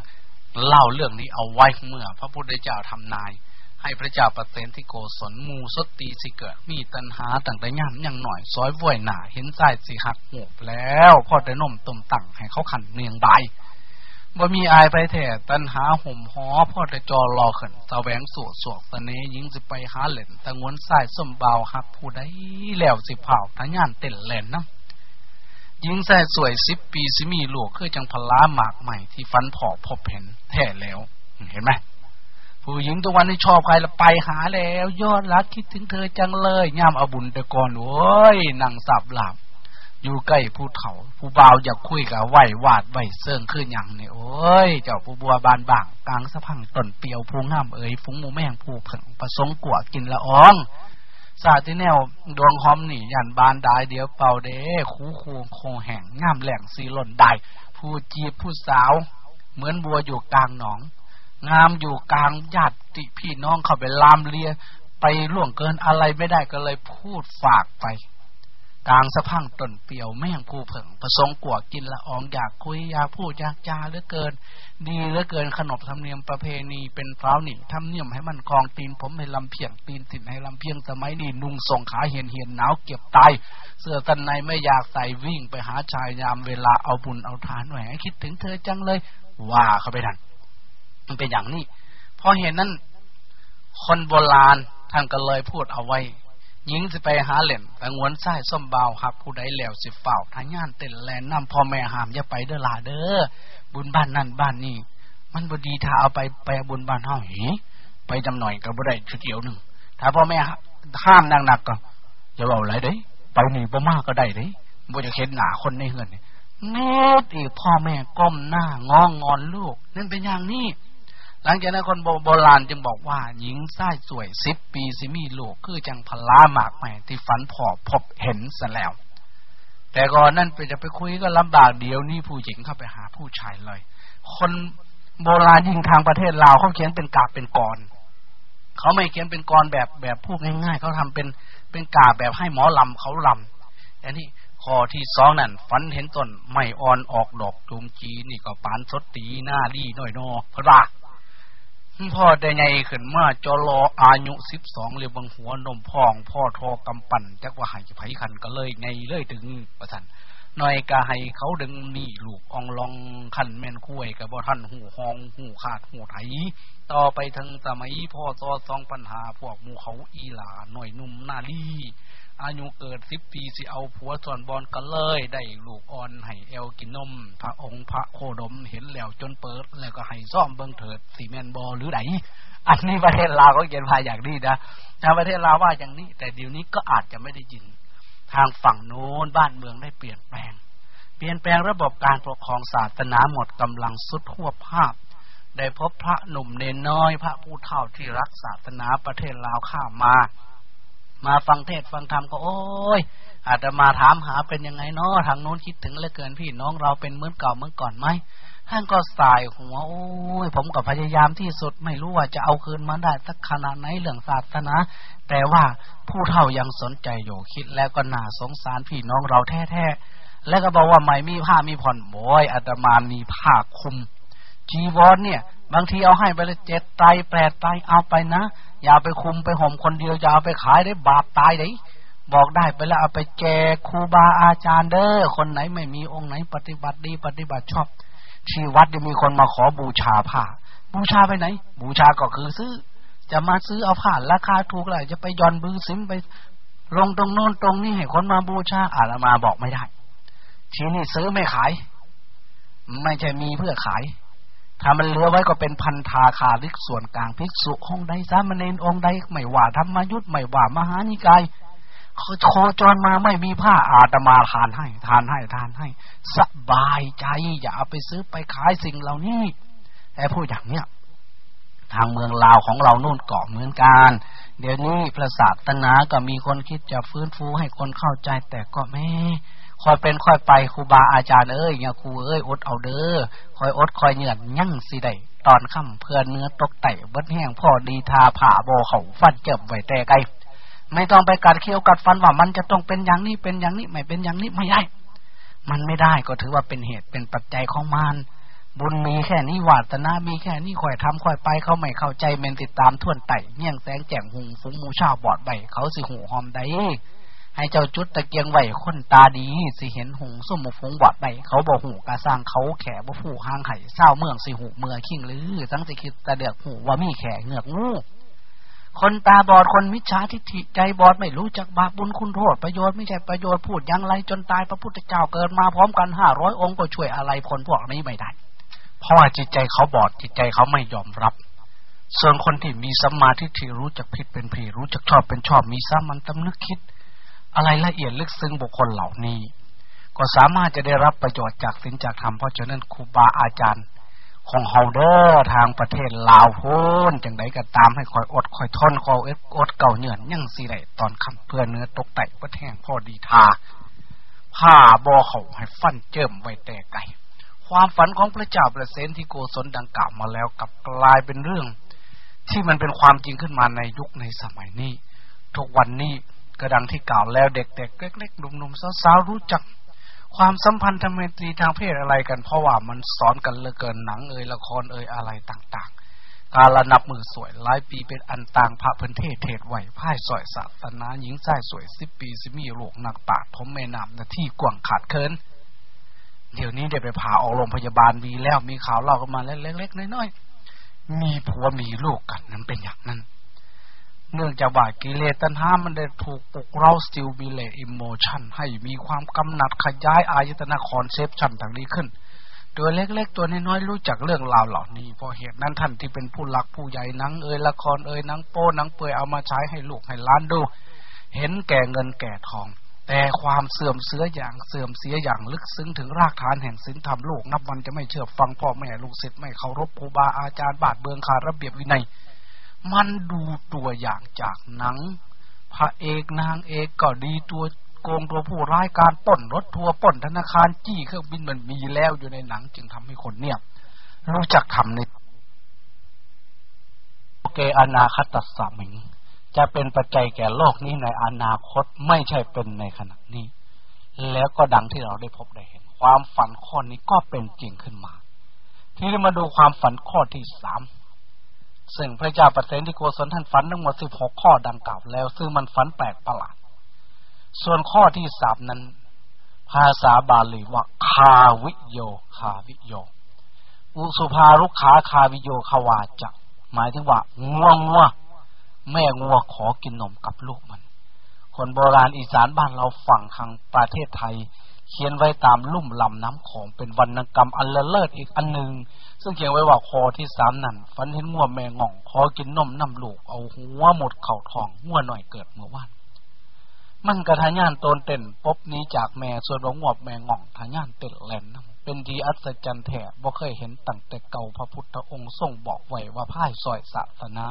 เล่าเรื่องนี้เอาไว้เมื่อ พระพุทธเจ้าทำนาย ให้พระเจ้าปเตนที่โกศลมูสตีสิเกิด มีตันหาตั้งแต่ย่ำยังหน่อยซอยว่วยหนาเห็นใจสิหักหัวแล้วพ่อได้นมตุ่มตั้งให้เขาขันเนียงใบ บ่มีอายไปแท้ตันหาห่มหอพ่อแต่จอรอขึ้นตะแหวงสวดสวกตะเนยิงสิไปหาเหล่นตะงวนสายส้มเบาหักผู้ใดแล้วสิเผาทะย่านเต้นแหล่นน้ำยิงใส่สวยสิบปีสิมีหลวกคือจังพลาหมากใหม่ที่ฟันผอพบเห็นแท้แล้ว เห็นไหมผู้หญิงตัววันนี้ชอบใครละไปหาแล้ว ยอดรักคิดถึงเธอจังเลยย่ามอบุญแต่ก่อนโอ้ยนั่งสับหลับ อยู่ใกล้ผู้เฒ่า ผู้เบาอยากคุยกับไหววาดไหวเสื่องขึ้นอย่างนี่โอ้ย เจ้าผู้บัวบานบางกลางสะพังต้นเปียวผู้งามเอ๋ยฟุ้งหมูแมงผู้ผงประสงกวกินละอองสาที่แนวดวงหอมหนี่ยันบานได้เดี๋ยวเป่าเด้คูคูโคแห่งงามแหล่งสีหล่นได้ผู้จีบผู้สาว เหมือนบัวอยู่กลางหนอง งามอยู่กลางญาติพี่น้องเข้าไปลามเลีย ไปล่วงเกินอะไรไม่ได้ก็เลยพูดฝากไป กลางสะพังต้นเปียวแม่งผู้เผิงประสงกวกินละอองอยากคุยอยากพูดอยากจาเหลือเกิน ดีเหลือเกินขนบธรรมเนียมประเพณีเป็นพร้าวนี่ทำเนียมให้มันคลองตีนผมให้ลำเพียงตีนติดให้ลำเพียงสมัยนี้นุ่งส่งขาเหียนเหียนหนาวเก็บตายเสื้อตันในไม่อยากใส่วิ่งไปหาชายยามเวลาเอาบุญเอาทานหน่อยคิดถึงเธอจังเลย ว่าเขาไปทันมันเป็นอย่างนี้พอเห็นนั้น คนโบราณท่านก็เลยพูดเอาไว้ หญิงสิไปหาเหล่นแต่งวนไส้ส้มเบาหักผู้ใดแล้วสิเฝ้าทางย่านเต้นแลนนำพ่อแม่หามอย่าไปเด้อลาเด้อบุญบ้านนั่นบ้านนี่มันบดีถ้าเอาไปไปบุญบ้านเฮาหไปจำหน่อยก็บ่ได้ชุดเดียวหนึ่งถ้าพ่อแม่ห้ามหนักๆก็อย่าเอาอะไรเด้ไปนี่บ่มากก็ได้เด้บ่จะเห็นหนาคนในเฮือนนี่เม็ดอีพ่อแม่ก้มหน้างองงอนลูกนั่นเป็นอย่างนี้ หลังจากนั้นคนโบราณจึงบอกว่า หญิงไส้สวยสิบปีสิมีลูก คือจังพลาหมากใหม่ที่ฝันพอพบเห็นซะแล้ว แต่ก่อนนั่นไปจะไปคุยก็ลำบากเดียวนี่ผู้หญิงเข้าไปหาผู้ชายเลย คนโบราณยิ่งทางประเทศลาวเขาเขียนเป็นกาบเป็นกรเขาไม่เขียนเป็นกรแบบแบบพูดง่าย ๆ เขาทำเป็นเป็นกาบแบบให้หมอลำเขาลำอันนี้ข้อที่สองนั่นฝันเห็นต้นไม่อ่อนออกดอกจูมจีนี่ก็ปานสดตีหน้าดีน้อยนอเพราะว่า พ่อได้ไงขึ้นมาจอรออายุสิบสองเรียบังหัวนมพอง พ่อทอกำปั่นจักว่าหายไผขันก็เลยไงเลยถึงประสันหน่อยกะให้เขาดึงนี่ลูกองลองขันแม่นคุ้ยกับบ่ท่านหูหองหูขาดหูไถต่อไปทั้งสมัยพ่อต่อสองปัญหาพวกมูเขาอีหลาหน่อยนุ่มนาลีอายุเกิดสิบปีสิเอาผัวส่วนบอลกันเลย ได้ลูกอ่อนให้เอลกินนม พระองค์พระโคดมเห็นแล้วจนเปิด แล้วก็ให้ซ่อมเบิ้งเถิดสีแมนบอหรือไหนอันนี้ประเทศลาวก็เขียนพายอย่างนี้นะทางประเทศลาวว่าอย่างนี้ แต่เดี๋ยวนี้ก็อาจจะไม่ได้ยิน ทางฝั่งโน้นบ้านเมืองได้เปลี่ยนแปลง เปลี่ยนแปลงระบบการปกครองศาสนาหมดกำลังสุดทั่วภาพ ได้พบพระหนุ่มเนนน้อย พระผู้เฒ่าที่รักศาสนาประเทศลาวข้ามา มาฟังเทศฟังธรรมก็โอ้ยอาจจะมาถามหาเป็นยังไงเนาะทางโน้นคิดถึงเหลือเกินพี่น้องเราเป็นเหมือนเก่าเหมือนก่อนไหมท่านก็สายหัวโอ้ยผมก็พยายามที่สุดไม่รู้ว่าจะเอาคืนมาได้สักขนาดไหนเรื่องศาสนา แต่ว่าผู้เฒ่ายังสนใจอยู่คิดแล้วก็น่าสงสารพี่น้องเราแท้ๆแล้วก็บอกว่าไม่มีผ้ามีผ่อนโบยอาตมามีผ้าคุมจีวรเนี่ย บางทีเอาให้ไปเลยเจ็ดไตแปดไตเอาไปนะ อย่าไปคุมไปห่มคนเดียวอย่าไปขายได้บาปตายเลยบอกได้ไปแล้วเอาไปแจกครูบาอาจารย์เด้อคนไหนไม่มีองค์ไหน ปฏิบัติดีปฏิบัติชอบ ที่วัดจะมีคนมาขอบูชาผ้า บูชาไปไหน บูชาก็คือซื้อ จะมาซื้อเอาผ้าราคาถูกเลยจะไปย่อนบือซิมไปลงตรงโน้นตรงนี้ให้คนมาบูชาอาลมาบอกไม่ได้ ทีนี้ซื้อไม่ขาย ไม่ใช่มีเพื่อขาย ถ้ามันเหลือไว้ก็เป็นพันธาคาลิกส่วนกลางภิกษุองใดสามเณรองใดไม่ว่าธรรมยุทธไม่ว่ามหานิกายเขาโคจรมาไม่มีผ้าอาตมาทานให้ ทานให้ทานให้ สบายใจ อย่าเอาไปซื้อไปขายสิ่งเหล่านี้แต่พูดอย่างเนี้ยทางเมืองลาวของเรานู่นเกาะเหมือนกัน เดี๋ยวนี้พระศาสนาก็มีคนคิดจะฟื้นฟูให้คนเข้าใจแต่ก็ไม่ คอยเป็นคอยไปครูบาอาจารย์เอ้ยเนี่ยครูเอ้ยอดเอาเด้อคอยอดคอยเหนื่อยยั่งสิได้ตอนค่ำเพื่อเนื้อตกไตเบิดแห้งพ่อดีทาผ่าโบเขาฟันเจ็บไว้แต่ไกลไม่ต้องไปกัดเคี้ยวกัดฟันว่ามันจะต้องเป็นอย่างนี้เป็นอย่างนี้ไม่เป็นอย่างนี้ไม่ได้ มันไม่ได้ก็ถือว่าเป็นเหตุเป็นปัจจัยของมันบุญมีแค่นี้วาตนามีแค่นี้ค่อยทำค่อยไปเขาไม่เข้าใจเมนติดตามท่วนไต่เงี้ยงแสงแจ่งหุงฟุ้งมูชาบอดใบเขาสิหูหอมได้ ให้เจ้าจุดตะเกียงไหวคนตาดีสิเห็นหงส้มฟงบอดใบเขาบอกหูกระสร้างเขาแขบ่ผูห้างไห่เศร้าเมืองสิหูเมือขิงหรือสังสิคิดตะเดือกหูว่ามีแขเหงือกงูคนตาบอดคนมิจฉาทิฏฐิใจบอดไม่รู้จักบาปบุญคุณโทษประโยชน์ไม่ใช่ประโยชน์พูดยังไรจนตายพระพุทธเจ้าเกิดมาพร้อมกันห้าร้อยองค์ก็ช่วยอะไรคนพวกนี้ไม่ได้เพราะว่าจิตใจเขาบอดจิตใจเขาไม่ยอมรับส่วนคนที่มีสัมมาทิฏฐิรู้จักผิดเป็นผิดรู้จักชอบเป็นชอบมีสามันตำนึกคิด อะไรละเอียดลึกซึ้งบุคคลเหล่านี้ ก็สามารถจะได้รับประโยชน์จากสิ่งจากธรรมเพราะฉะนั้นครูบาอาจารย์ ของเฮาเดอร์ทางประเทศลาวพ้นจังไดก็ตามให้คอยอดคอยทนคอยเอ็ดอดเก่าเหนื่อยยังสิได้ตอนคำเพื่อเนื้อตกไต่ประแทงพอดีทาผ้าบอเขาให้ฟันเจิมไว้แต่ไก่ความฝันของพระเจ้าประเสนที่โกศลดังกล่าวมาแล้วกับกลายเป็นเรื่อง ที่มันเป็นความจริงขึ้นมาในยุคในสมัยนี้ ทุกวันนี้ กระดังที่กล่าวแล้วเด็กๆเล็กๆหนุ่มๆสาวๆรู้จักความสัมพันธ์ทางเมตรีทางเพศอะไรกัน เพราะว่ามันสอนกันเหลือเกินหนังเอ่ยละครเอ่ยอะไรต่างๆ การละนับมือสวยหลายปีเป็นอันต่างพระพันเทศเทศไหวพ่ายสอยศาสนาหญิงใส้สวยสิบปีสิมีโลกนักปาดผมแม่นำนาที่กว่างขาดเคินเดี๋ยวนี้ได้ไปผ่าออกโรงพยาบาลมีแล้วมีข่าวเล่ากันมาเล็กๆน้อยๆมีผัวมีลูกกันนั้นเป็นอย่างนั้น เนื่องจากว่ากิเลสตัณหามันได้ถูกปลุกเร้า stimulate emotion ให้มีความกำหนัดขยายอายตนะ conception ต่างนี้ขึ้น ตัวเล็กๆ ตัวน้อยๆรู้จักเรื่องราวเหล่านี้เพราะเหตุนั้นท่านที่เป็นผู้หลักผู้ใหญ่หนังเอ่ยละครเอ่ยหนังโป๊หนังเปลือยเอามาใช้ให้ลูกให้หลานดู เห็นแก่เงินแก่ทอง แต่ความเสื่อมเสืออย่างเสื่อมเสียอย่างลึกซึ้งถึงรากฐานแห่งศีลธรรมโลกนับวันจะไม่เชื่อฟังพ่อแม่ลูกศิษย์ไม่เคารพครูบาอาจารย์บ้านเมืองขาดระเบียบวินัย มันดูตัวอย่างจากหนัง พระเอกนางเอกก็ดีตัวโกงตัวผู้ร้ายการป้นรถทัวร์ป้นธนาคารจี้เครื่องบินมันมีแล้วอยู่ในหนัง จึงทำให้คนเนี่ย รู้จักทำในโอเกอนาคตสามิง จะเป็นปัจจัยแก่โลกนี้ในอนาคตไม่ใช่เป็นในขณะนี้ แล้วก็ดังที่เราได้พบได้เห็น ความฝันข้อนี้ก็เป็นจริงขึ้นมา ที่ได้มาดูความฝันข้อที่สาม ซึ่งพระเจ้าปเสนที่โกศลท่านฝันทั้งหมดสิบหกข้อดังกล่าวแล้ว ซึ่งมันฝันแปลกประหลาด ส่วนข้อที่สามนั้น ภาษาบาลีว่าคาวิโยคาวิโย อุสุภารุขาคาวิโยขวาจะหมายถึงว่างัวงัวแม่งัวขอกินนมกับลูกมัน คนโบราณอีสานบ้านเราฝั่งทางประเทศไทย เขียนไว้ตามลุ่มลำน้ำของเป็นวรรณกรรมอันเลิศอีกอันหนึ่งซึ่งเขียนไว้ว่าคอที่สามนั่นฝันเห็นงัวแม่ง่องขอกินนมน้ำลูกเอาหัวหมดเข่าทองงัวหน่อยเกิดเมื่อวานมันกระทายานตนเต้นปบนี้จากแม่ส่วนว่างวบแม่ง่องทายานเต้นแหลนเป็นทีอัศจรรย์แท้บ่เคยเห็นตั้งแต่เก่าพระพุทธองค์ทรงบอกไว้ว่าพ่ายซอยศาสนา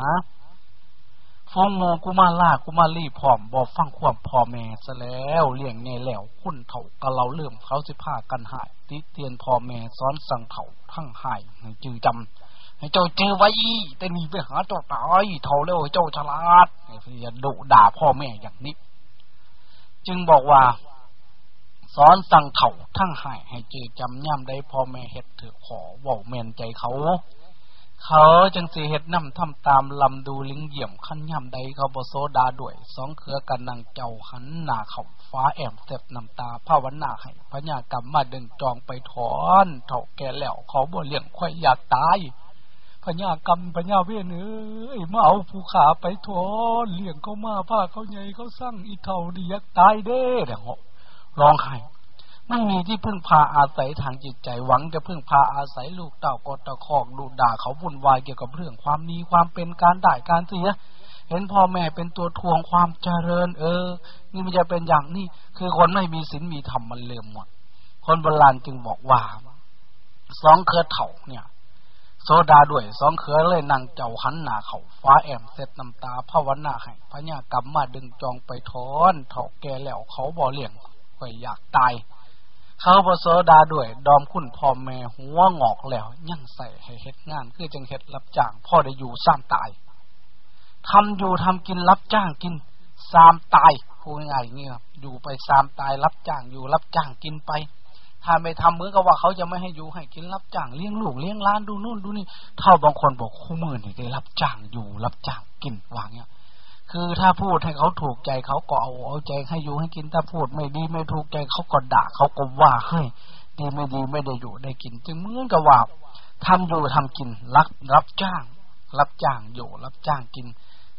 ฟองโงกุมาล่ากุมารีพร้อมบอกฟังความพ่อแม่ซะแล้วเลี้ยงไงแล้วคุ้นเถ่ากะเราเลื่อมเขาสิผ้ากันหาย ติเตียนพ่อแม่ซ้อนสั่งเถาทั้งหายให้จือจำให้เจ้าจือไว้แต่นี่ไปหาเจ้าตายเท่าแล้วเจ้าฉลาดอย่าดุด่าพ่อแม่อย่างนี้ จึงบอกว่าสอนสั่งเถาทั้งหายให้จือจำย่ำได้พ่อแม่เฮ็ดถือขอว่าเมนใจเขา เขาจังสีเฮ็ดน้ำทำตามลำดูลิงเยี่ยมขั้นย่ำใดเขาบโซดาด้วยสองเขือกันนางเจ้าหันหน้าเขาฟ้าแอมเสบน้ำตาภาวันหนาให้พญากรรมมาดึงจองไปถอนเถ่าแก่แล้วเขาบ่เลี้ยงควายอยากตายพญากรรมพญาเวียนเอ้ยมาเอาผู้ขาไปถอนเลี้ยงเขามาผ้าเขาใหญ่เขาสร้างอีเท่าดีอยากตายเด้เดี๋ยวร้องไห้ ไม่มีที่พึ่งพาอาศัยทางจิตใจหวังจะพึ่งพาอาศัยลูกเต่ากอตะคอกดูด่าเขาวุ่นวายเกี่ยวกับเรื่องความมีความเป็นการได้การเสียเห็นพ่อแม่เป็นตัวทวงความเจริญ เออ นี่มันจะเป็นอย่างนี้ คือคนไม่มีศีลมีธรรมมันเลื่อมหมด คนโบราณจึงบอกว่าสองเครือเถ่าเนี่ย โซดาด้วยสองเครือเลยนางเจ้าหันหน้าเขาฟ้าแอมเสร็จน้ำตาภาวนาให้พระญากรรมมาดึงจองไปทอนเถ่าแก่แล้วเขาบ่เลี้ยงไปอยากตาย เขาบโซดาด้วย ดอมคุณพ่อแม่หัวงอกแล้ว ยังใส่ให้เฮ็ดงาน คือจังเฮ็ดรับจ้างพ่อได้อยู่ซ้ำตายทำอยู่ทำกินรับจ้างกินซ้ำตายพูดง่ายเงี้ยอยู่ไปซ้ำตายรับจ้างอยู่รับจ้างกินไป ถ้าไม่ทำเหมือนกับว่าเขาจะไม่ให้อยู่ให้กินรับจ้างเลี้ยงลูกเลี้ยงล้านดูนู่นดูนี่ เท่าบางคนบอกคู่มือนี่ได้รับจ้างอยู่รับจ้างกินวางเนี้ย คือถ้าพูดให้เขาถูกใจเขาก็เอาเอาใจให้อยู่ให้กินถ้าพูดไม่ดีไม่ถูกใจเขาก็ด่าเขาก็ว่าให้ดีไม่ดีไม่ได้อยู่ได้กิน จึงเหมือนกับว่าทำอยู่ทำกินรับรับจ้าง รับจ้างอยู่ รับจ้างกิน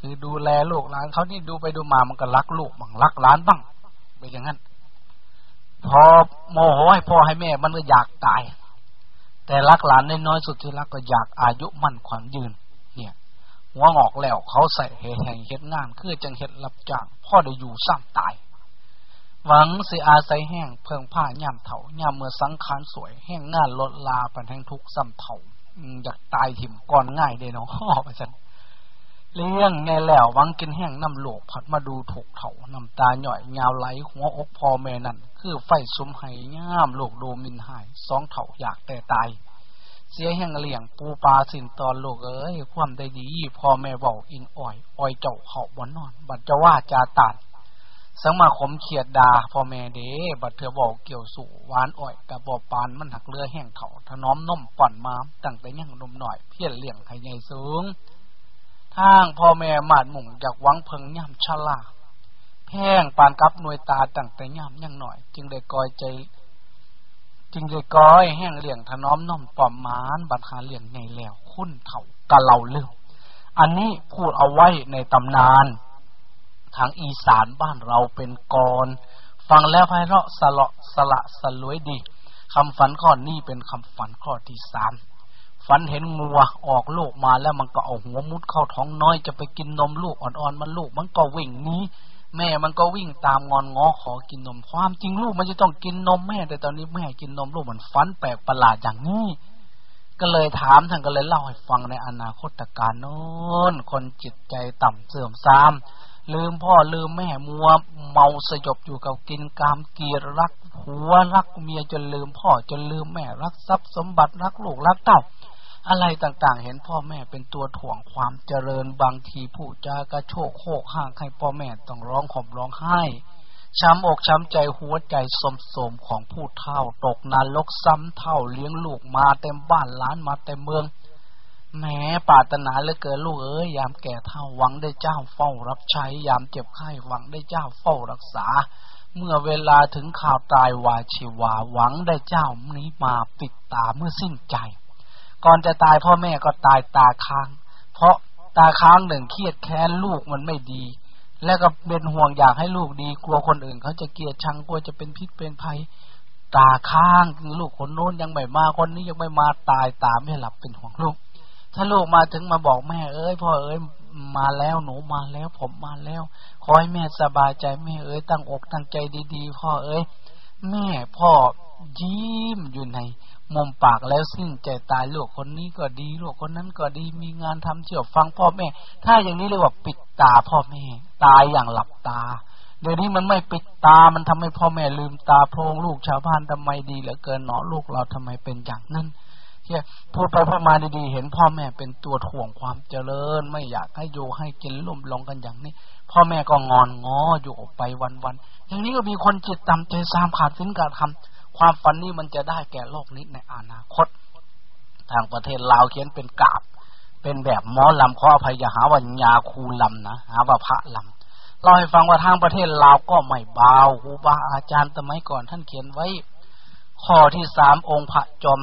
คือดูแลลูกหลานเขานี่ดูไปดูมามันก็รักลูกบ้างรักหลานบ้างเป็นอย่างนั้น พอโมโหให้พ่อให้แม่มันก็อยากตาย แต่รักหลานน้อยสุดที่รักก็อยากอายุมั่นขวัญยืน หัวงอกแล้วเขาใส่เหแห่งเฮ็ดงานคือจังเฮ็ดรับจ้างพ่อได้อยู่ซ้ำตาย หวังเสิอาศัยแห้งเพิงผ้าย่ำเถาย่ำเมื่อสังขารสวย แห้งงานลดลาปันแห่งทุกซ้ำเถาอยากตายถิ่มก่อนง่ายเด้เนาะไปจันเลี้ยงไงแล้ววังกินแห้งน้ำโลกผัดมาดูถูกเถาน้ำตาหน่อยยาวไหลหัวอกพอแม่นั่นคือไฟสุมไห้ย่ามโลกโดมินหายสองเถาอยากแต่ตาย เสียแห่งเลี้ยง ปูปลาสินตอนลูกเอ้ยความได้ดีพ่อแม่บอกอิงอ่อยอ่อยเจ้าเขาบนนอน บัดจะว่าจาตัดสังมาขมเขียดดาพ่อแม่เด้บัดเธอบอกเกี่ยวสู่หวานอ่อยกับบอปานมันหักเรือแห้งเถาถน้อมนมป่อนมาตั้งแต่ยังนมหน่อยเพี้ยนเลี้ยงให้ใหญ่สูงทางพ่อแม่มาดมุ่งจากหวังเพิงย่ำชลาแพงปานกับหน่วยตาตั้งแต่ย่ำยังหน่อย จึงได้กอยใจ จึงเลยก้อยแห้งเลี่ยงถนอมน้อมปอมมานบัดหาเลี่ยงในแล้วคุ้นเถ่ากะเหล่าเรื่องอันนี้พูดเอาไว้ในตำนาน ทางอีสานบ้านเราเป็นกร ฟังแล้วไพเราะสละสละสลวยดีคำฝันข้อนี้เป็นคำฝันข้อที่สามฝันเห็นงัวออกลูกมาแล้วมันก็เอาหัวมุดเข้าท้องน้อยจะไปกินนมลูกอ่อนๆมันลูกมันก็วิ่งนี้ แม่มันก็วิ่งตามงอนง้อขอกินนม ความจริงลูกมันจะต้องกินนมแม่ แต่ตอนนี้แม่กินนมลูกมันฟันแปลกประหลาดอย่างนี้ ก็เลยถามท่านก็เลยเล่าให้ฟังในอนาคตการโน้นคนจิตใจต่ำเสื่อมทราม ลืมพ่อลืมแม่มัวเมาสยบอยู่กับกินกามเกียรรักหัวรักเมียจนลืมพ่อจนลืมแม่รักทรัพย์สมบัติรักลูกรักเต้า อะไรต่างๆ เห็นพ่อแม่เป็นตัวถ่วงความเจริญบางทีผู้จากระโชกโคกห่างให้พ่อแม่ต้องร้องขอบร้องไห้ ช้ำอกช้ำใจหัวใจสมสมของผู้เท่าตกนรกซ้ำเท่าเลี้ยงลูกมาเต็มบ้านล้านมาเต็มเมืองแม้ปาตนาเหลือเกินลูกเอ้ยยามแก่เท่าหวังได้เจ้าเฝ้ารับใช้ ยามเจ็บไข้หวังได้เจ้าเฝ้ารักษา เมื่อเวลาถึงข่าวตายวาชีวาหวังได้เจ้านี้มาปิดตาเมื่อสิ้นใจ ก่อนจะตายพ่อแม่ก็ตายตาค้าง เพราะตาค้างหนึ่งเครียดแค้นลูกมันไม่ดี แล้วก็เป็นห่วงอยากให้ลูกดี กลัวคนอื่นเขาจะเกลียดชังกลัวจะเป็นพิษเป็นภัย ตาค้างคือลูกคนโน้นยังไม่มาคนนี้ยังไม่มาตายตาไม่หลับเป็นห่วงลูก ถ้าลูกมาถึงมาบอกแม่เอ้ยพ่อเอ้ยมาแล้วหนูมาแล้ว ผมมาแล้วขอให้แม่สบายใจแม่เอ้ยตั้งอกตั้งใจดีๆ พ่อเอ้ยแม่พ่อ ยิ้มอยู่ในมุมปากแล้วสิ้นใจตายลูกคนนี้ก็ดีลูกคนนั้นก็ดีมีงานทำเชื่อฟังพ่อแม่ ถ้าอย่างนี้เรียกว่าปิดตาพ่อแม่ ตายอย่างหลับตา เดี๋ยวนี้มันไม่ปิดตามันทำให้พ่อแม่ลืมตาโพงลูกชาวบ้านทำไมดีเหลือเกินเนาะลูกเราทำไมเป็นอย่างนั้นเฮียพูดไปพูดมาดีๆเห็นพ่อแม่เป็นตัวถ่วงความเจริญ ไม่อยากให้อยู่ให้กินลุ่มลงกันอย่างนี้พ่อแม่ก็งอนงออยู่ออกไปวันๆอย่างนี้ก็มีคนจิตต่ำใจซามขาดสินการทำ ความฝันนี้มันจะได้แก่โลกนี้ในอนาคต ทางประเทศลาวเขียนเป็นกาบ เป็นแบบมอลำข้ออภัยหาวัญญาคูลำนะหาว่าพระลำเราให้ฟังว่าทางประเทศลาวก็ไม่เบาครูบาอาจารย์สมัยก่อนท่านเขียนไว้ ข้อที่สามองค์พระจอม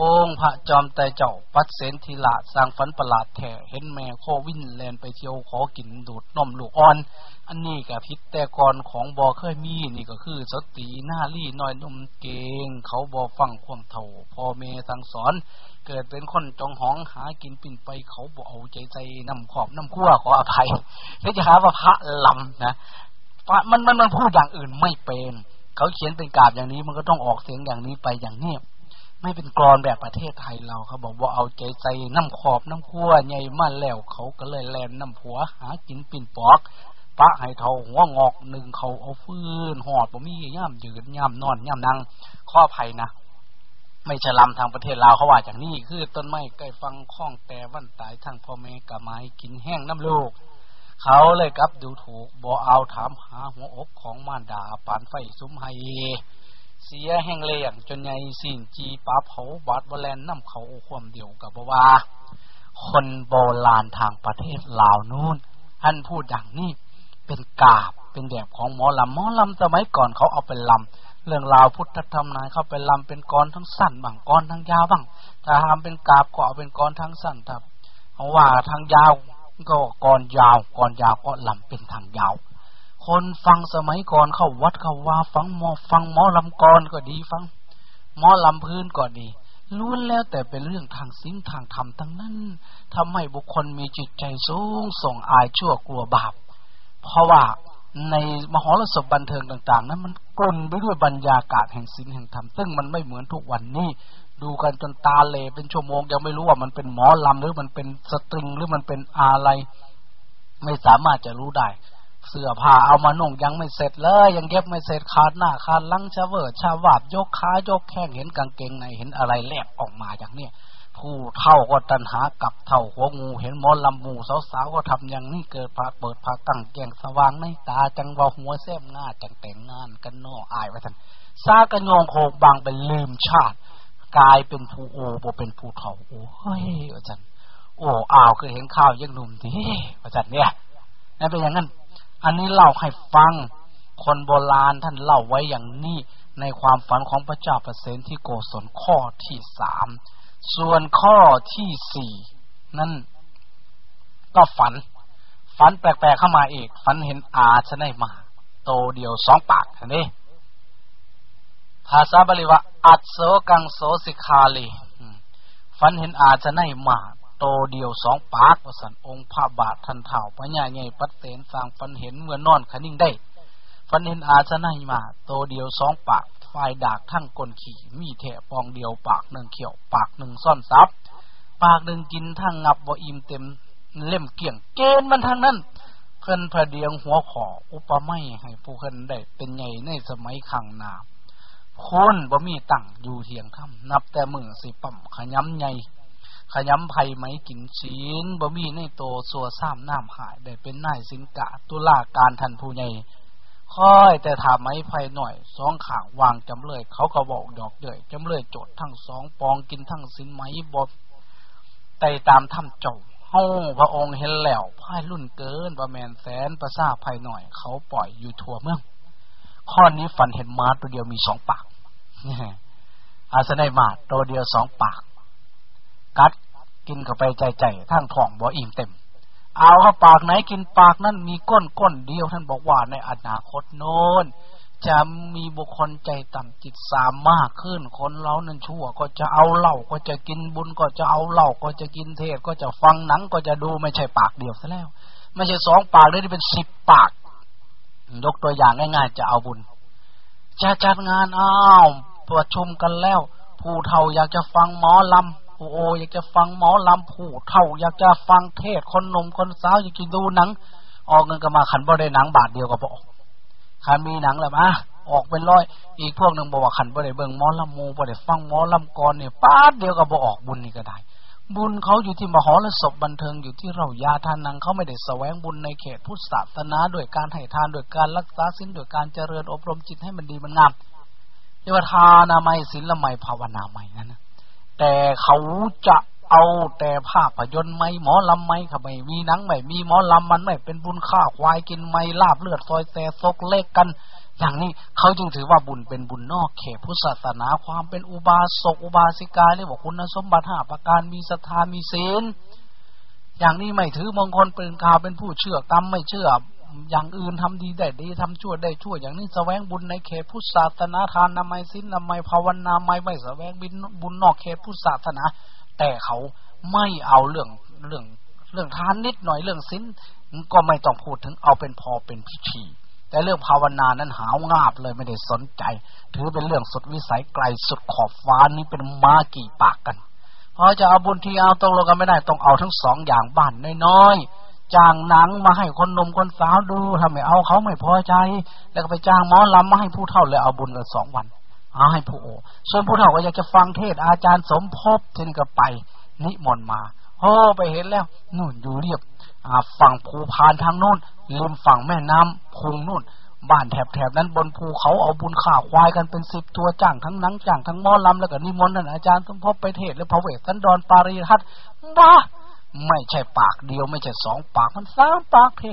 องค์พระจอมแต่เจ้า ปัดเสนทีละสร้างฝันประหลาดแท้เห็นแม่โควินแลนไปเที่ยวขอกินดูดนมลูกอ่อน อันนี้กับพิษแต่ก่อนของบอเคยมีนี่ก็คือ สติหน้าลี่น้อยนมเกง เขาบอฟังความเถ่าพ่อเมสั่งสอน เกิดเป็นคนจองหองหากินปิ่นไปเขาบอเอาใจใจน้ำขอบน้ำขั้วขออภัยแล้วจะหาว่าพระลำนะมันมันมันพูดอย่างอื่นไม่เป็น เขาเขียนเป็นกาบอย่างนี้มันก็ต้องออกเสียงอย่างนี้ไปอย่างนี้ ไม่เป็นกรอนแบบประเทศไทยเราเขาบอกว่าเอาใจใจน้ำขอบน้ำขั้วใหญ่มาแล้วเขาก็เลยแลนน้ำผัวหากินปิ่นปอกปะให้เทาหัวงอกหนึ่งเขาเอาฟืนหอดบ่มีย่ำยืนย่ำนอนย่ำนั่งข้อภัยนะไม่ฉลาทางประเทศลาวเขาว่าอย่างนี้คือต้นไม้ใกล้ฟังข้องแต่วันตายทั้งพ่อแม่กับไม้กินแห้งน้ำลูก เขาเลยกับดูถูกบ่เอาถามหาหัวอกของมารดาปานไฟซุ้มไฮ เสียแห่งเลี้ยงจนใหญ่สิ่งจีปาเผาบาดบแลนน้ำเขาอความเดียวกับว่า คนโบราณทางประเทศลาวนู้นท่านพูดอย่างนี้เป็นกาบเป็นแบบของหมอลำหมอลำสมัยก่อนเขาเอาเป็นลำเรื่องราวพุทธธรรมนายเขาเป็นลำเป็นกรทั้งสั้นบางกรทั้งยาวบ้างถ้าทำเป็นกาบก็เอาเป็นกรทั้งสั้นครับเพราะว่าทางยาวก็กรยาวกรยาวก็ลำเป็นทางยาว คนฟังสมัยก่อนเข้าวัดเข้าว่าฟังหมอฟังหมอลำกรก็ดีฟังหมอลำพื้นก็ดีล้วนแล้วแต่เป็นเรื่องทางสิ่งทางธรรมทั้งนั้นทำให้บุคคลมีจิตใจสูงส่งอายชั่วกลัวบาป เพราะว่าในมหรสพบันเทิงต่างๆ นั้นมันกลนไปด้วยบรรยากาศแห่งศีลแห่งธรรมซึ่งมันไม่เหมือนทุกวันนี้ ดูกันจนตาเลเป็นชั่วโมงยังไม่รู้ว่ามันเป็นหมอลำหรือมันเป็นสตริงหรือมันเป็นอะไร ไม่สามารถจะรู้ได้ เสื้อผ้าเอามานุ่งยังไม่เสร็จเลย ยังเก็บไม่เสร็จขาดหน้าขาดลังชาเวอร์ชาวาบยกขายกแข้งเห็นกางเกงในเห็นอะไรแลบออกมาอย่างเนี้ยผู้เท่าก็ตันหากับเท่าหัวงูเห็นมอลำมูสาวๆก็ทำอย่างนี้เกิดพาเปิดพาตั้งแกงสว่างในตาจังว่าหัวแซมง่าจังแต่งงานกันนออายไว้ท่านซากระยองโคกบางเป็นลืมชาติ กลายเป็นผู้โอบ่เป็นผู้เท่าโอ้ยอาจารย์โอ้อ้าวเคยเห็นข้าวยังหนุ่มทีอาจารย์เนี่ยนั่นเป็นอย่างนั้น อันนี้เล่าให้ฟัง คนโบราณท่านเล่าไว้อย่างนี้ในความฝันของพระเจ้าประเสนที่โกศลข้อที่สามส่วนข้อที่สี่นั่นก็ฝัน ฝันแปลกๆเข้ามาอีก ฝันเห็นอาชนะมา โตเดียวสองปากนี่ภาษาบาลีว่า อัศโสกังโสสิคาลีฝันเห็นอาชนะมา โตเดียวสองปากประสันองค์พระบาททันเถ่าพระญาใหญ่ปัดเสนสร้างฝันเห็นเมื่อนอนขนิ่งได้ฝันเห็นอาชนะมา โตเดียวสองปากฝ่ายดากทั้งกลขี่ มีแถปองเดียวปากหนึ่งเขียว ปากหนึ่งซ่อนซับปากหนึ่งกินทั้งงับบ่อิ่มเต็มเล่มเกี่ยง เกณฑ์มันทั้งนั้นเพิ่นพระเดียงหัวขออุปไม่ให้ผู้เพิ่นได้เป็นใหญ่ในสมัยขังนาคนบ่มีตั้งอยู่เทียงค่ำนับแต่มือสิปั่มขย้ำใหญ่ ขย้ำไผ่ไหมกินศีลบ่มีในโตสัวซ้ำน้ำหาย ได้เป็นนายสินกะ ตุลาการทันผู้ใหญ่ค่อยแต่ถามไม้ไผ่หน่อยสองขางวางจำเลย เขาก็บอกดอกเดือยจำเลยโจดทั้งสองปองกินทั้งสินไม้บดไต่ตามถ้ำเจ้าเฮาพระองค์เห็นแล้วไพ่รุ่นเกินประแมนแสนประซาไผ่หน่อย เขาปล่อยอยู่ทั่วเมืองข้อนี้ฝันเห็นม้าตัวเดียวมีสองปากอาสนัยมาตัวเดียวสองปาก กัด กินเข้าไปใจใจทั้งท้องบ่อิ่มเต็ม เอาเข้าปากไหนกินปากนั้นมีก้นก้นเดียวท่านบอกว่าในอนาคตโน้นจะมีบุคคลใจต่ำจิตสามมากขึ้นคนเรานั้นชั่ว ก็จะเอาเหล้าก็จะกินบุญก็จะเอาเหล้าก็จะกินเทศก็จะฟังหนังก็จะดูไม่ใช่ปากเดียวซะแล้ว ไม่ใช่สองปากเลยที่เป็นสิบปาก ยกตัวอย่างง่ายๆ จะเอาบุญ จะจัดงานอ้าวประชุมกันแล้ว ผู้เฒ่าอยากจะฟังหมอลำ โออยากจะฟังหมอลำผู้เท่า อยากจะฟังเทศคนหนุ่มคนสาวอยากจะดูหนัง ออกเงินก็มาขันบ่ได้หนังบาทเดียวก็บอกขันมีหนังแล้วมาออกเป็นร้อยอีกพวกหนึ่งบอกว่าขันบ่ได้เบิ่งหมอลำมูบ่ได้ฟังหมอลำกรเนี่ยป้าเดียวก็บอกออกบุญนี่ก็ได้ บุญเขาอยู่ที่มหรสพบันเทิงอยู่ที่เรายาทานนังเขาไม่ได้แสวงบุญในเขตพุทธศาสนาด้วยการให้ทานด้วยการรักษาศีลด้วยการเจริญอบรมจิตให้มันดีมันงามเรียกว่าทานาไม่ศีลละไม่ภาวนาไม่นั่นนะ แต่เขาจะเอาแต่ภาพยนตร์ไม่หมอลำไม่ค่ะไม่มีหนังไม่มีหมอลำมันไม่เป็นบุญค่าควายกินไม่ลาบเลือดซอยแซ่ซกเล็กกัน อย่างนี้เขาจึงถือว่าบุญเป็นบุญนอกเขตพุทธศาสนาความเป็นอุบาสกอุบาสิกาเรียกว่าคุณสมบัติห้าประการมีศรัทธามีศีลอย่างนี้ไม่ถือมงคลเป็นกาวเป็นผู้เชื่อกรรมไม่เชื่อ อย่างอื่นทำดีได้ดีทำชั่วได้ชั่ว อย่างนี้แสวงบุญในเขตพุทธศาสนาทานนามัยศีลนามัยภาวนาไม่ไม่แสวงบุญบุญนอกเขตพุทธศาสนา แต่เขาไม่เอาเรื่องเรื่องเรื่องทานนิดหน่อยเรื่องศีลก็ไม่ต้องพูดถึงเอาเป็นพอเป็นพิธีแต่เรื่องภาวนานั้นหาวงาบเลยไม่ได้สนใจ ถือเป็นเรื่องสุดวิสัยไกลสุดขอบฟ้านี่เป็นมากี่ปากกันพอจะเอาบุญที่เอาตรงลงกันไม่ได้ต้องเอาทั้งสองอย่างบ้านน้อย จ้างหนังมาให้คนนมคนสาวดูทำไมเอาเขาไม่พอใจ แล้วก็ไปจ้างหมอลำมาให้ผู้เฒ่าเลยเอาบุญกันสองวันเอาให้ผู้โอส่วนผู้เฒ่าก็อยากจะฟังเทศอาจารย์สมภพทีนี้ก็ไป นิมนต์มาโอ้ไปเห็นแล้วนู่นอยู่เรียบฝั่งภูพานทางโน้นริมฝั่งแม่น้ำพุงนู่นบ้านแถบๆนั้นบนภูเขาเอาบุญข่าควายกันเป็นสิบตัวจ้างทั้งนังจ้างทั้งมอลำแล้วก็นิมนต์นั่นอาจารย์สมภพไปเทศแล้วพระเวสสันดรปาริทัตบ้า ไม่ใช่ปากเดียว ไม่ใช่สองปากมันสามปากเท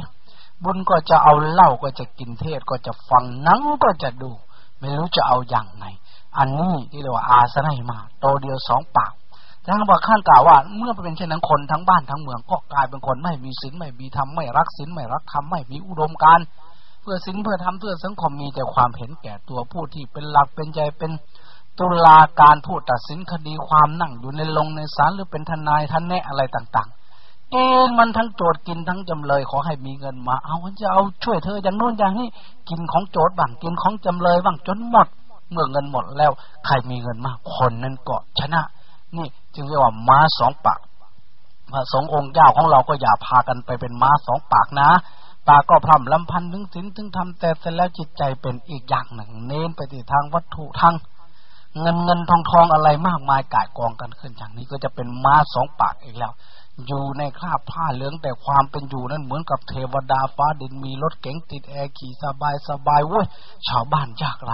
บุญก็จะเอาเหล้าก็จะกินเทศก็จะฟังนังก็จะดู ไม่รู้จะเอาอย่างไงอันนี้ที่เรียกว่าอาสนัยมาโตเดียวสองปากท่านบอกข้างกล่าวว่า เมื่อเป็นเช่นนั้นคนทั้งบ้านทั้งเมืองก็กลายเป็นคนไม่มีศีลไม่มีธรรมไม่รักศีลไม่รักธรรมไม่มีอุดมการเพื่อศีลเพื่อธรรมเพื่อสังคมมีแต่ความเห็นแก่ตัวผู้ที่เป็นหลักเป็นใจเป็น ตุลาการผู้ตัดสินคดีความนั่งอยู่ในลงในศาลหรือเป็นทนายท่านแน่อะไรต่างๆ เองมันทั้งโจทย์กินทั้งจำเลยขอให้มีเงินมา เอาจะเอาช่วยเธออย่างโน้นอย่างนี้กินของโจทย์บ้างกินของจำเลยบ้างจนหมด เมื่อเงินหมดแล้ว ใครมีเงินมากคนนั้นก็ชนะ นี่จึงเรียกว่าม้าสองปากพระสงฆ์องค์เจ้าของเราก็อย่าพากันไปเป็นม้าสองปากนะปากก็พร่ำลำพันถึงศีลถึงทำแต่เสร็จแล้วจิตใจเป็นอีกอย่างหนึ่ง เน้นไปที่ทางวัตถุทาง เงินเงินทองทองอะไรมากมายกายกองกันขึ้นอย่างนี้ก็จะเป็นม้าสองปากอีกแล้ว อยู่ในคราบผ้าเหลืองแต่ความเป็นอยู่นั้นเหมือนกับเทวดาฟ้าดินมีรถเก๋งติดแอร์ขี่สบายสบายเว้ยชาวบ้านยากไร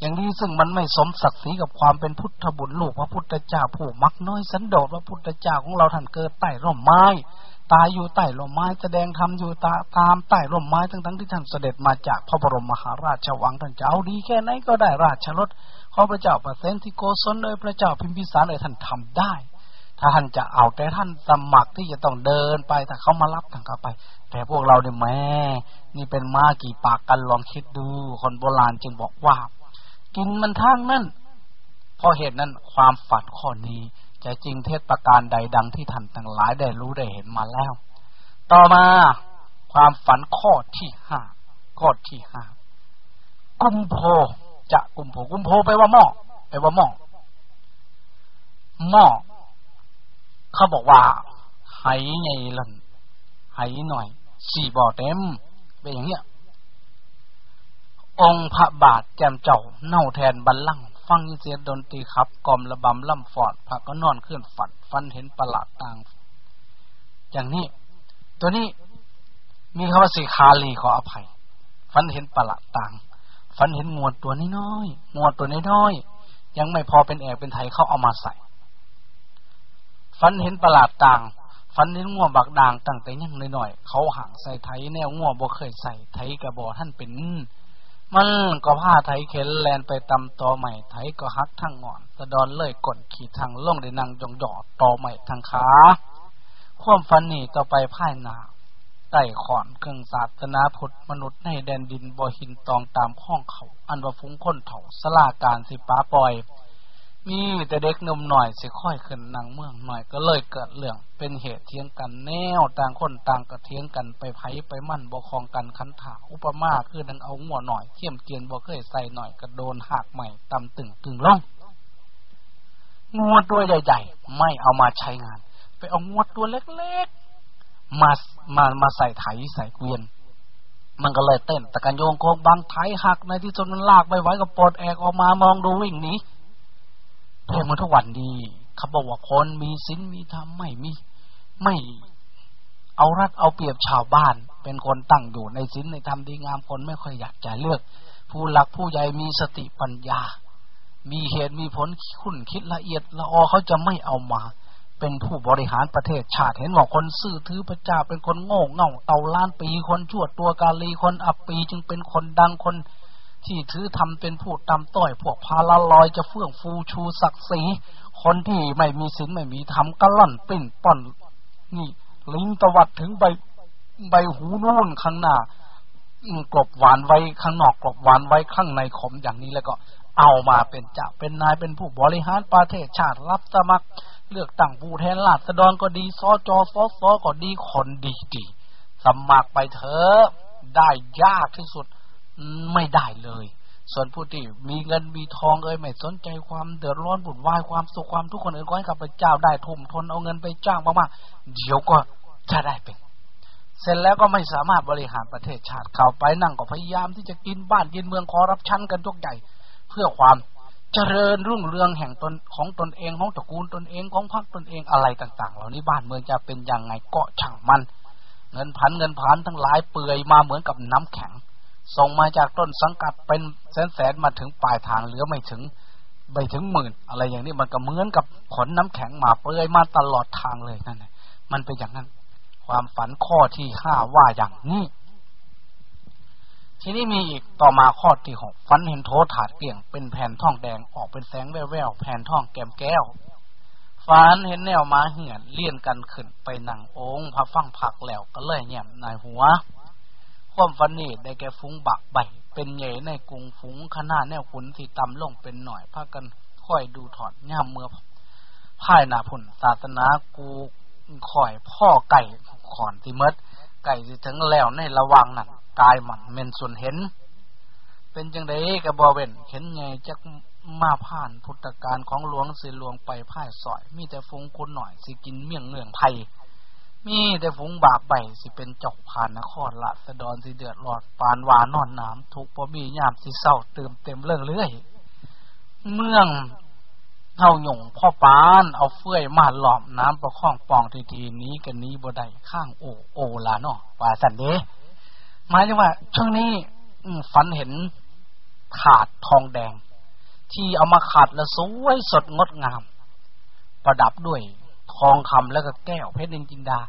อย่างนี้ซึ่งมันไม่สมศักดิ์ศรีกับความเป็นพุทธบุตรลูกพระพุทธเจ้าผู้มักน้อยสันโดษพระพุทธเจ้าของเราท่านเกิดใต้ร่มไม้ตายอยู่ใต้ร่มไม้แสดงธรรมอยู่ตาตามใต้ร่มไม้ทั้งทั้งที่ท่านเสด็จมาจากพระบรมมหาราชวังท่านจะเอาดีแค่ไหนก็ได้ราชรถ ขอพระเจ้าประเสนที่โกศลเลยพระเจ้าพิมพิสารเลยท่านทำได้ ถ้าท่านจะเอาแต่ท่านสมัครที่จะต้องเดินไปถ้าเขามารับท่านก็ไป แต่พวกเราเนี่ยแม่นี่เป็นมากี่ปากกันลองคิดดู คนโบราณจึงบอกว่า กินมันทั้งนั้นเพราะเหตุนั้นความฝันข้อนี้จะจริงเทศประการใดดังที่ท่านทั้งหลายได้รู้ได้เห็นมาแล้ว ต่อมาความฝันข้อที่ห้าข้อที่ห้ากุมโพ จะกุมโพกุมโพไปว่าหม้อไปว่าหม้อหม้อเขาบอกว่าไหใหญ่ลันไหหน่อยสี่บ่อเต็มเป็นอย่างเนี้ยองค์พระบาทแจมเจ้าเน่าแทนบัลลังก์ฟังเสียงดนตรีครับกอมระบำล่ำฟอดพระก็นอนขึ้นฝันฟันเห็นประหลาดต่าง อย่างนี้ ตัวนี้มีคำว่าสีคาลีขออภัย ฟันเห็นประหลาดต่าง ฝันเห็นงวดตัวน้อยๆงวดตัวน้อยๆยังไม่พอเป็นแอกเป็นไทยเขาเอามาใส่ฝันเห็นประหลาดต่างฝันเห็นงวบักด่างตั้งแต่ยังน้อยๆเขาห่างใส่ไทยแนวงวบ่เคยใส่ไทยกระบอกท่านเป็นมันก็ผ้าไทยเข็นแลนไปตำตอใหม่ไทยก็ฮักทั้งงอนสะดอนเลยกดขี่ทางล่องได้นั่งจงหยอดตอใหม่ทางขาควมฟันนี่ต่อไปพ่ายนา ไต่ขอนเครื่องศาสนาพุทธมนุษย์ในแดนดินบ่หินตองตามข้องเขา อันว่าฟุ้งค้นเถาสลาการสิป้าปล่อย มีแต่เด็กนมหน่อยสิค่อยขึ้นนางเมืองหน่อยก็เลยเกิดเรื่อง เป็นเหตุเทียงกันแนวต่างคนต่างกระเทียงกันไปไผไปมั่นบ่คองกันคันถาอุปมาคือดังเอาหัวหน่อยเทียมเกียนบ่เคยใส่หน่อยกระโดนหักใหม่ตำตึงตึงล่องงวตัวใหญ่ๆไม่เอามาใช้งาน ไปเอางวตัวเล็ก มามามาใส่ไถใส่เกวียน มันก็เลยเต้น แต่กันโยงโคงบางไถหักในที่สุดมันลากไปไว้ก็ปลดแอกออกมามองดูวิ่งหนีเพลงมันทุกวันดีเขาบอกว่าคนมีศีลมีธรรมไม่มีไม่เอารัดเอาเปรียบชาวบ้าน เป็นคนตั้งอยู่ในศีลในธรรมดีงามคนไม่ค่อยอยากจะเลือก ผู้หลักผู้ใหญ่มีสติปัญญา มีเหตุมีผลคุ้นคิดละเอียดละออเขาจะไม่เอามา เป็นผู้บริหารประเทศชาติเห็นว่าคนซื่อถือพระเจ้าเป็นคนโง่เง่าเต่าล้านปีคนชั่วตัวกาลีคนอับปีจึงเป็นคนดังคนที่ถือทำเป็นผู้ตำต้อย พวกพาลาลอยจะเฟื่องฟูชูศักดิ์ศรีคนที่ไม่มีศีลไม่มีธรรมก็ล่อนปิ้นป้อน นี่ ลิงตวัดถึงใบใบหูนู่นข้างหน้ากลบหวานไว้ข้างนอกกลบหวานไว้ข้างในขมอย่างนี้แล้วก็เอามาเป็นเจ้าเป็นนายเป็นผู้บริหารประเทศชาติรับสมัคร เลือกตั้งผู้แทนราษฎรก็ดีซอจอซอซอก็ดีคนดีดีสมัครไปเถอะได้ยากที่สุดไม่ได้เลย ส่วนผู้ที่มีเงินมีทองเอ้ยไม่สนใจความเดือดร้อนบุญวายความสุขความทุกข์คนอื่นก็ให้กับพเจ้าได้ทุ่มทนเอาเงินไปจ้างมากๆเดี๋ยวก็จะได้เป็นเสร็จแล้วก็ไม่สามารถบริหารประเทศชาติเข้าไปนั่งก็พยายามที่จะกินบ้านกินเมืองคอรับชั้นกันทุกใหญ่ เพื่อความ เจริญรุ่งเรืองแห่งตนของตนเองของตระกูลตนเองของพรรคตนเองอะไรต่าง ๆ เหล่านี้บ้านเมืองจะเป็นยังไงก็ช่างมัน เงินพันเงินพันทั้งหลายเปื่อยมาเหมือนกับน้ำแข็ง ส่งมาจากต้นสังกัดเป็นแสนแสนมาถึงปลายทางเหลือไม่ถึงไปถึงหมื่น อะไรอย่างนี้มันก็เหมือนกับขนน้ำแข็งมาเปื่อยมาตลอดทางเลยนั่นมันเป็นอย่างนั้น ความฝันข้อที่ห้าว่าอย่างนี้ ทีนี้มีอีกต่อมาข้อที่หกฟันเห็นโทถาดเกลี่ยง เป็นแผ่นทองแดงออกเป็นแสงแววๆแผ่นทองแก้มแก้วฟันเห็นแนวมาเหียนเลี่ยนกันขึ้นไปหนังองค์พระฟังผักแล้วก็เลยแย้มนายหัวความฟันนี่ได้แก่ฟุ้งบักใบเป็นใหญ่ในกรุงฟุ้งขนาดแนวขุนที่ต่ำลงเป็นหน่อยพากันค่อยดูถอดย่ามเมื่อพ่ายนาพุ่นศาสนากูข่อยพ่อไก่ขอนที่มดไก่สิถึงแล้วในระวังนั่น กายมันเมนส่วนเห็น เป็นจังไดกับบอเวนเห็นไงจักมาผ่านพุทธการของหลวงสิหลวงไปพ่ายสอย มีแต่ฟงคนหน่อย สิกินเมี่ยงเนื่องไผ่มีแต่ฝูงบาปใบสิเป็นจอกผ่านนครละสะดอนสิเดือดรอดปานวานอนน้ำทุกปอมียามสิเศร้าเติมเต็มเรื่องเรื่อย เมืองเท่าหยงพ่อปานเอาเฟื่อยมาหลอมน้ำประคองปองทีทีนี้กันนี้บ่ได้ข้างโอโอลาเนาะว่าสันเด้ หมายถึงว่า ช่วงนี้ฝันเห็นขาดทองแดง ที่เอามาขาดแล้วสวยสดงดงาม ประดับด้วยทองคำแล้วก็แก้วเพชรนินจินดา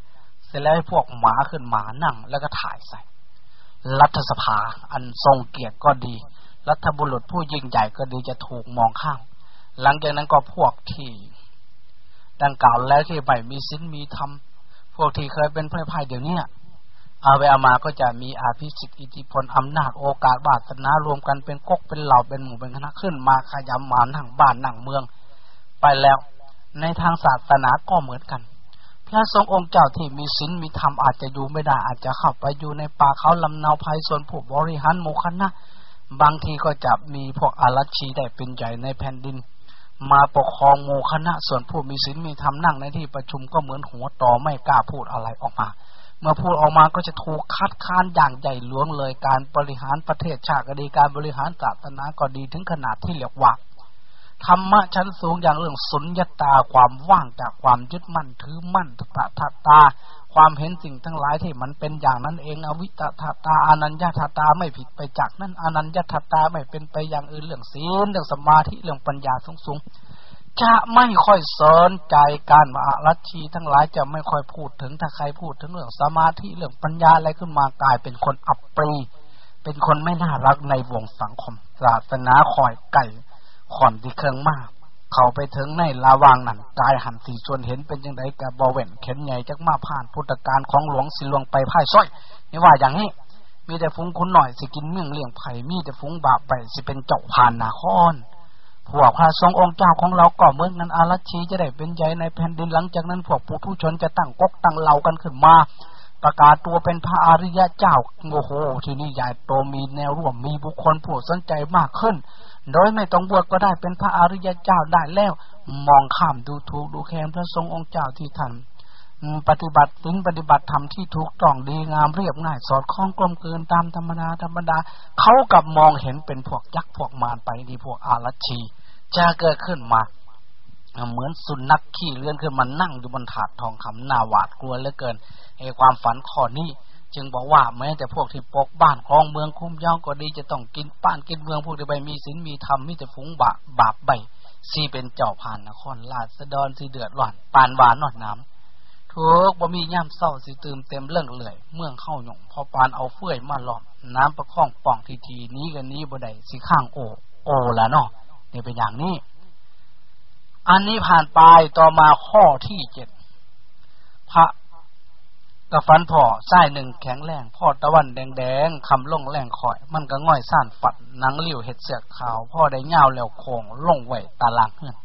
เสร็จแล้วให้พวกหมาขึ้นหมานั่ง แล้วก็ถ่ายใส่ รัฐสภาอันทรงเกียรติก็ดี รัฐบุรุษผู้ยิ่งใหญ่ก็ดีจะถูกมองข้ามหลังจากนั้นก็พวกที่ ดังกล่าวแล้วที่ไม่มีสินมีธรรมพวกที่เคยเป็นพระพายเดี๋ยวนี้ เอาไปเอามาก็จะมีอาภิสิทธิอิทธิพลอำนาจโอกาสบาสนารวมกันเป็นกกเป็นเหล่าเป็นหมู่เป็นคณะขึ้นมาขยำมานั่งบ้านนั่งเมือง ไปแล้ว ในทางศาสนาก็เหมือนกัน พระทรงองค์เจ้าที่มีศีลมีธรรมอาจจะอยู่ไม่ได้อาจจะเข้าไปอยู่ในป่าเขาลำนาภัยส่วนผู้บริหารโมคณะบางทีก็จะมีพวกอารัชีได้เป็นใหญ่ในแผ่นดิน มาปกครองโมคณะส่วนผู้มีศีลมีธรรมนั่งในที่ประชุมก็เหมือนหัวต่อไม่กล้าพูดอะไรออกมา เมื่อพูดออกมาก็จะถูกคัดค้านอย่างใหญ่หลวงเลยการบริหารประเทศชาติก็ดีการบริหารศาสนาก็ดีถึงขนาดที่เรียกว่าธรรมะชั้นสูงอย่างเรื่องสุญญตาความว่างจากความยึดมั่นถือมั่นตถาตาความเห็นสิ่งทั้งหลายที่มันเป็นอย่างนั้นเองอวิตถาตาอนัญญาตตาไม่ผิดไปจากนั้นอนัญญาตตาไม่เป็นไปอย่างอื่นเรื่องศีลเรื่องสมาธิเรื่องปัญญาสูงสูง จะไม่ค่อยสนใจการมาลัทธิทั้งหลายจะไม่ค่อยพูดถึงถ้าใครพูดถึงเรื่องสมาธิเรื่องปัญญาอะไรขึ้นมากลายเป็นคนอับปรี เป็นคนไม่น่ารักในวงสังคม ศาสนาคอยไก่ขอนที่เครื่องมาก เขาไปถึงในลาวางนั่นกายหันสีส่วนเห็นเป็นยังไงกับบอเวนเข็นใหญ่จักมาผ่านพุทธการของหลวงสิลวงไปพ่ายซ้อยนี่ว่าอย่างนี้ มีแต่ฟุ้งคุณหน่อยสิกินเมี่ยงเลี้ยงไผ่มีแต่ฟุ้งบาปไปสิเป็นเจ้าผ่านนาคอน พวกพระสงฆ์องค์เจ้าของเราก็เมื่อนั้นอารัชีจะได้เป็นใหญ่ในแผ่นดินหลังจากนั้นพวกผู้ทุชนจะตั้งกกตั้งเหล่ากันขึ้นมา ประกาศตัวเป็นพระอริยะเจ้าโอ้โหทีนี้ใหญ่โตมีแนวร่วมมีบุคคลผู้สนใจมากขึ้น โดยไม่ต้องบวชก็ได้เป็นพระอริยะเจ้าได้แล้ว มองข้ามดูถูกดูแคลนพระสงฆ์องค์เจ้าที่ท่าน ปฏิบัติถึงปฏิบัติธรรมที่ถูกต้องดีงามเรียบง่าย สอดคล้องกลมเกินตามธรรมดาธรรมดาเขากับมองเห็นเป็นพวกยักษ์พวกมารไปดีพวกอารัชี จะเกิดขึ้นมา เหมือนสุนัขขี่เลื่อนขึ้นมานั่งอยู่บนถาดทองคำหน้าหวาดกลัวเหลือเกินไอ้ความฝันข้อนี้จึงบอกว่าแม้แต่พวกที่ปกบ้านคลองเมืองคุ้มย่องก็ดีจะต้องกินป้านกินเมืองพวกที่ใบมีศีลมีธรรมมีแต่ฝูงบาบาปใบซีเป็นเจ้าผ่านนครลาดสะดอนสีเดือดร้อนปานหวานนอดน้ำ ทุกบ่มีย่ำเศร้าสิตื่มเต็มเรื่องเลยเมืองเข้าหยงพอปานเอาเฟื่อยมาหลอมน้ำประคองป่องทีทีนี้กันนี้บ่ได้สิข้างโอ โอละเนาะนี่เป็นอย่างนี้ อันนี้ผ่านไปต่อมาข้อที่เจ็ดพระก็ฟันพ่อไส้หนึ่งแข็งแรงพ่อตะวันแดงๆคำล่งแรงคอย มันก็ง่อยซ่านฝัดนังเลี้ยวเห็ดเสือกขาว พ่อได้เงาแล้วโคงล่งไหวตาลางเฮือน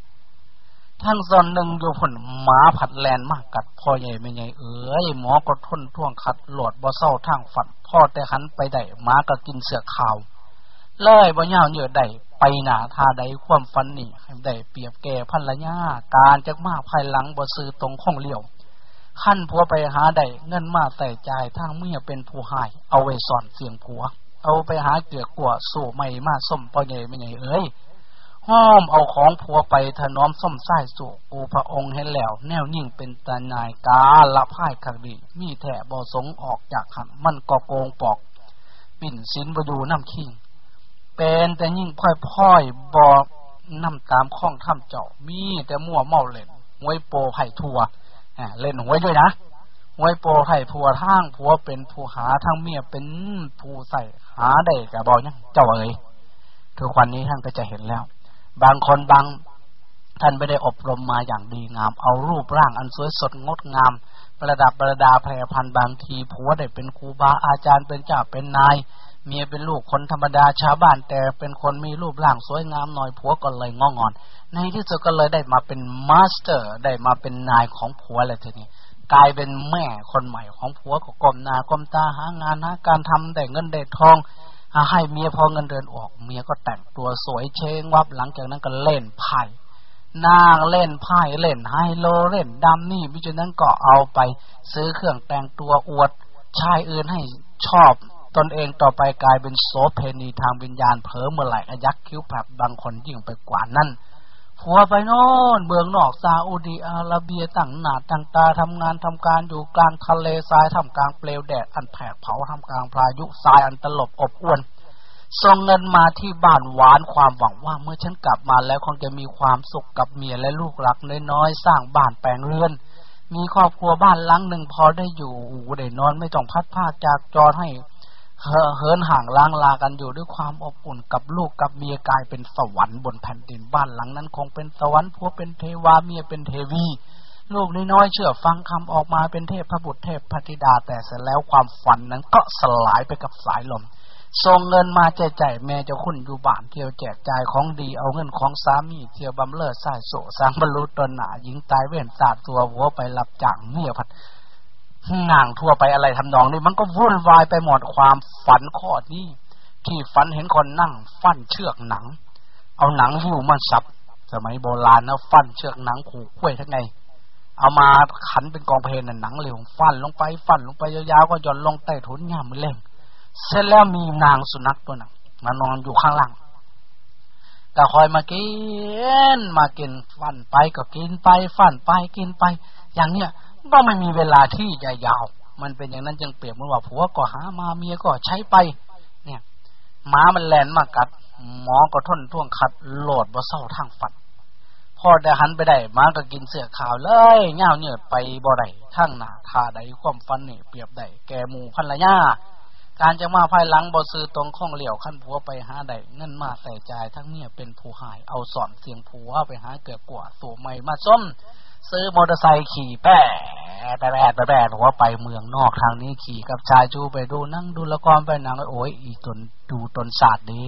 ทั้งซอนหนึ่งอยู่ผลหมาผัดแลนมากกัดพ่อใหญ่ไม่ใหญ่เอ้ยหมอก็ทนท่วงขัดหลวดบ่เศร้าทางฝัดพ่อแต่หันไปได้หมาก็กินเสือขาวเลยบ่เงาเหยื่อได้ไปหนาทาใดความฟันนี่ได้เปรียบแก่พันละญาการจากมาภายหลังบ่ซื้อตรงข้องเลี้ยวขั้นผัวไปหาได้เงินมาใส่ใจทางเมียเป็นผู้หาย เอาไว้สอนเสียงผัว เอาไปหาเกือกกัวสู่ไม่มาส้มปอใหญ่ไม่ใหญ่เอ้ย ห้อมเอาของผัวไปถนอมส้มไส้สู่กูพระองค์เห็นแล้ว แนวยิ่งเป็นตานายกาละพ่ายขักดี มีแถบอสงออกจากหันมันก็โกงปอก ปิ่นสินบดูน้ำขิงเป็นแต่ยิ่งค่อยพ่อยบอกน้ำตามข้องถ้ำเจาะมีแต่มั่วเมาเล่นมวยโปไผ่ทัวเล่นหวยด้วยนะหวยโปไห้ผัวทางผัวเป็นผู้หาทางเมียเป็นผู้ใส่หาได้กับบอยังเจ้าเอ๋ยทุกวันนี้ท่านก็จะเห็นแล้ว บางคนบางท่านไม่ได้อบรมมาอย่างดีงาม เอารูปร่างอันสวยสดงดงาม ประดับประดาแพรพรรณบางทีผัวได้เป็นครูบาอาจารย์เป็นเจ้าเป็นนาย เมียเป็นลูกคนธรรมดาชาวบ้าน แต่เป็นคนมีรูปร่างสวยงามหน่อยผัวก็เลยง้องอน ในที่สุดก็เลยได้มาเป็น master ได้มาเป็นนายของผัวเลยทีนี้กลายเป็นแม่คนใหม่ของผัวก็ก้มหน้าก้มตาหางานหาการทำได้เงินได้ทอง ให้เมียพอเงินเดือนออก เมียก็แต่งตัวสวยเช้งวับหลังจากนั้นก็เล่นไพ่นางเล่นไพ่เล่นไฮโลเล่นดำนี่พิจนั้นก็เอาไปซื้อเครื่องแต่งตัวอวดชายอื่นให้ชอบ ตนเองต่อไปกลายเป็นโสเพณีทางวิญญาณเผลอเมื่อไหร่อยักคิ้วแผลบบางคนยิ่งไปกว่านั้น ผัวไปโน่นเบืองนอกซาอุดีอาระเบียตั้งหนาตั้งตาทำงานทำการอยู่กลางทะเลทรายทำกลางเปลวแดดอันแผดเผาทำกลางพายุทรายอันตลบอบอวนส่งเงินมาที่บ้านหวานความหวังว่าเมื่อฉันกลับมาแล้วคงจะมีความสุขกับเมียและลูกหลักน้อยๆสร้างบ้านแปลงเรือน มีครอบครัวบ้านหลังหนึ่งพอได้อยู่ได้นอนไม่ต้องพัดผ้าจากจอให้ เหินห่างล้างลากันอยู่ด้วยความอบอุ่นกับลูกกับเมียกลายเป็นสวรรค์บนแผ่นดินบ้านหลังนั้นคงเป็นสวรรค์ผัวเป็นเทวาเมียเป็นเทวี ลูกน้อยเชื่อฟังคำออกมาเป็นเทพพระบุตรเทพพธิดาแต่เสร็จแล้วความฝันนั้นก็สลายไปกับสายลมส่งเงินมาแจกจ่ายแม่จะคุ้นอยู่บ้านเที่ยวแจกจ่ายของดีเอาเงินของสามีเที่ยวบำเลิศสายโสสร้างบรรลุตนหนาหญิงตายเว้นสาดตัวหัวไปหลับจ่ากเมียพัด ง่างทั่วไปอะไรทำนองนี้ มันก็วุ่นวายไปหมดความฝันข้อนี้ ที่ฝันเห็นคนนั่ง ฟันเชือกหนัง เอาหนังหิ้วมาสับ สมัยโบราณนะฟันเชือกหนังขู่กล้วยทั้งไงเอามาขันเป็นกองเพลนหนังเหลวฟันลงไปฟันลงไปยาวๆก็ย่อนลงใต้ถุนย่ามมือเล่งเสร็จแล้วมีนางสุนัขตัวหนึ่งมานอนอยู่ข้างล่างก็คอยมากินมากินฟันไปก็กินไปฟันไปกินไป อย่างเนี้ย ก็ไม่มีเวลาที่จะยาว มันเป็นอย่างนั้นจึงเปรียบเหมือนว่าผัวก็หามาเมียก็ใช้ไป เนี่ยม้ามันแลนมากัด หมอก็ทนท่วงขัดโหลดบ่เศร้าทางฝันพอได้หันไปได้ม้าก็กินเสื้อขาวเลยเงาเนื้อไปบ่ได้ทั้งหน้าทาใดความฟันนี่เปรียบได้แกหมูพันละย่าการจะมาภายหลังบ่ซื้อตรงข้องเหลี่ยวขั้นผัวไปหาได้เงินมาใส่ใจทั้งเมียเป็นผู้หายเอาสอนเสียงผัวไปหาเกิดกกว่าตัวใหม่มาส้ม ซื้อมอเตอร์ไซค์ขี่แป้แปะแปะแปะหัวไปเมืองนอกทางนี้ขี่กับชายจูไปดูนั่งดูละครไปหนังโอ้ยอีตนดูตนศาสตร์ดี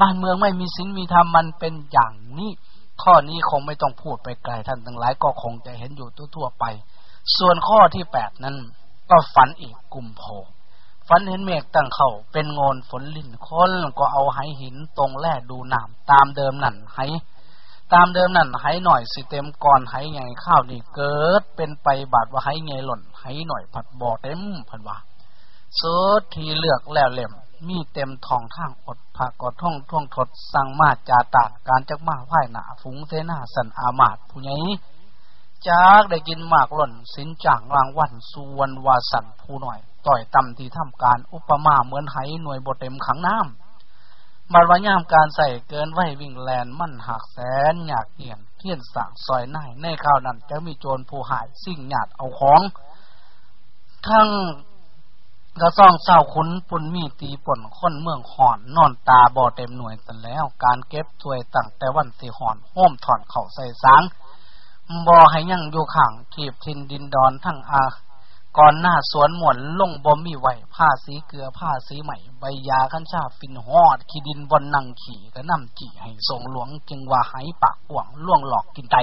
บ้านเมืองไม่มีศีลมีธรรมมันเป็นอย่างนี้ข้อนี้คงไม่ต้องพูดไปไกลท่านทั้งหลายก็คงจะเห็นอยู่ทั่วๆไป ส่วนข้อที่แปดนั้นก็ฝันอีกกลุ่มโพฝันเห็นเมฆตั้งเขาเป็นงนฝนลิ่นคนก็เอาไหหินตรงแล่ดูน้ำตามเดิมนั่นไห ตามเดิมนั่นไหหน่อยสิเต็มก่อนไหไงข้าวนี่เกิด เป็นไปบาดว่าไหไงหล่นไหหน่อยผัดบ่อเต็มผัดว่าสุดทีเลือกแล้วเล่ม มีเต็มทองทางอดผักกอดท่องท่วงทดสั่งมาจาตาดการจักมาพ่ายหนาฝูงเสนาสันอามาตผู้ใหญ่จากได้กินมากหล่นสินจ่างรางวันส่วนวาสันผู้หน่อย ต่อยต่ำที่ทำการอุปมาเหมือนไหหน่วยบทเต็มขังน้ำ บัดว่ายามการใส่เกินไหววิ่งแลนมั่นหักแสนหยาดเหี่ยนเทียนสั่งซอยหน้ายในข้าวนั้นจะมีโจรผู้หายสิ่งหยาดเอาของ ทั้งกระซ่องเศร้าขุนปุ่นมีตีป่นคนเมืองหอนนอนตาบ่อเต็มหน่วยกันแล้ว การเก็บถวยตั้งแต่วันสีหอนโห้มถอนเข่าใส่สางบ่อให้ยั่งอยู่ขังทีบทินดินดอนทั้งอา ก่อนหน้าสวนหมวนลงบ่มีไหวผ้าสีเกลือผ้าสีใหม่ใบยาขั้นชาฟินหอด ขีดินบนนังขี่ก็นำจีให้ส่งหลวงจึงว่าหายปากกว่างล่วงหลอกกินไต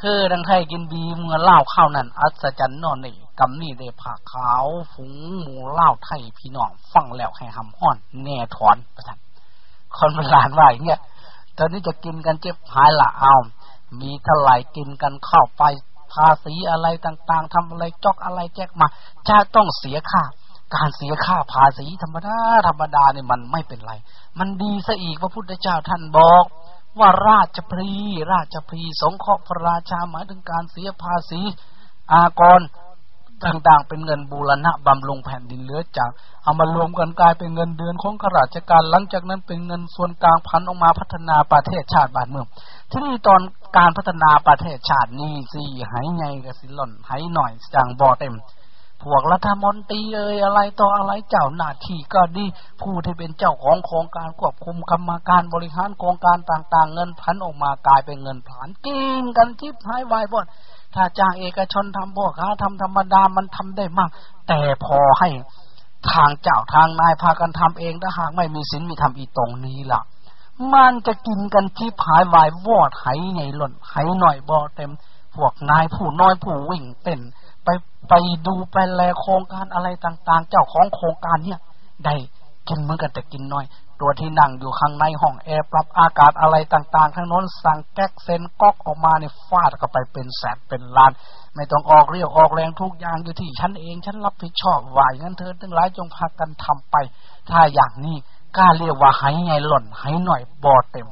คือดังไทยกินบีเมื่อเล่าข้าวนั้น อัศจรรย์นอนนี่กำนี่ได้ผักขาวฝูงหมูเล่าไทยพี่น้องฟังแล้วให้หำห้อน แน่ถอนประทันคนโบราณว่าอย่างเงี้ยตอนนี้จะกินกันเจ็บหายละเอามีเท่าไหร่กินกันเข้าไป ภาษีอะไรต่างๆทำอะไรจอกอะไรแจกมาจะต้องเสียค่า การเสียค่าภาษีธรรมดาธรรมดาเนี่ยมันไม่เป็นไร มันดีซะอีกพระพุทธเจ้าท่านบอกว่าราชพรีราชพรีสงเคราะห์พระราชาหมายถึงการเสียภาษี อากรต่างๆ เป็นเงินบูรณะบำรุงแผ่นดินเหลือจาก เอามารวมกันกลายเป็นเงินเดือนของข้าราชการหลังจากนั้นเป็นเงินส่วนกลางพันออกมาพัฒนาประเทศชาติบ้านเมือง ที่นี่ตอน การพัฒนาประเทศชาตินี้สี่หายไงกับสิหล่นหายหน่อยจังบ่อเต็ม พวกรัฐมนตรีเอ่ยอะไรต่ออะไรเจ้าหน้าที่ก็ดีผู้ที่เป็นเจ้าของโครงการควบคุมกรรมการบริหารโครงการต่างๆ เงินพันออกมากลายเป็นเงินผานกินกันทิพหายวายบ่ถ้าจ้างเอกชนทำพวกค้าทำธรรมดามันทำได้มาก แต่พอให้ทางเจ้าทางนายพากันทำเองถ้าหากไม่มีศีลมีธรรมอีตรงนี้ล่ะ มันจะกินกันที่ผายวายวอดไหไงหล่นไหหน่อยบ่เต็ม พวกนายผู้น้อยผู้วิ่งเต้น ไปไปดูไปแลโครงการอะไรต่างๆ เจ้าของโครงการเนี่ย ได้กินเหมือนกันแต่กินน้อย ตัวที่นั่งอยู่ข้างในห้องแอร์ปรับอากาศอะไรต่างๆข้งโน้นสั่งแก๊กเซนก๊อกออกมาเนี่ยฟาดเข้าไปเป็นแสนเป็นล้าน ไม่ต้องออกเรียวออกแรงทุกอย่างอยู่ที่ฉันเอง ฉันรับผิดชอบว่าอย่างนั้นเธอทั้งหลายจงพากันทำไป ถ้าอย่างนี้ กล้าเรียกว่าหายไงหล่นหายหน่อยบอเต็ม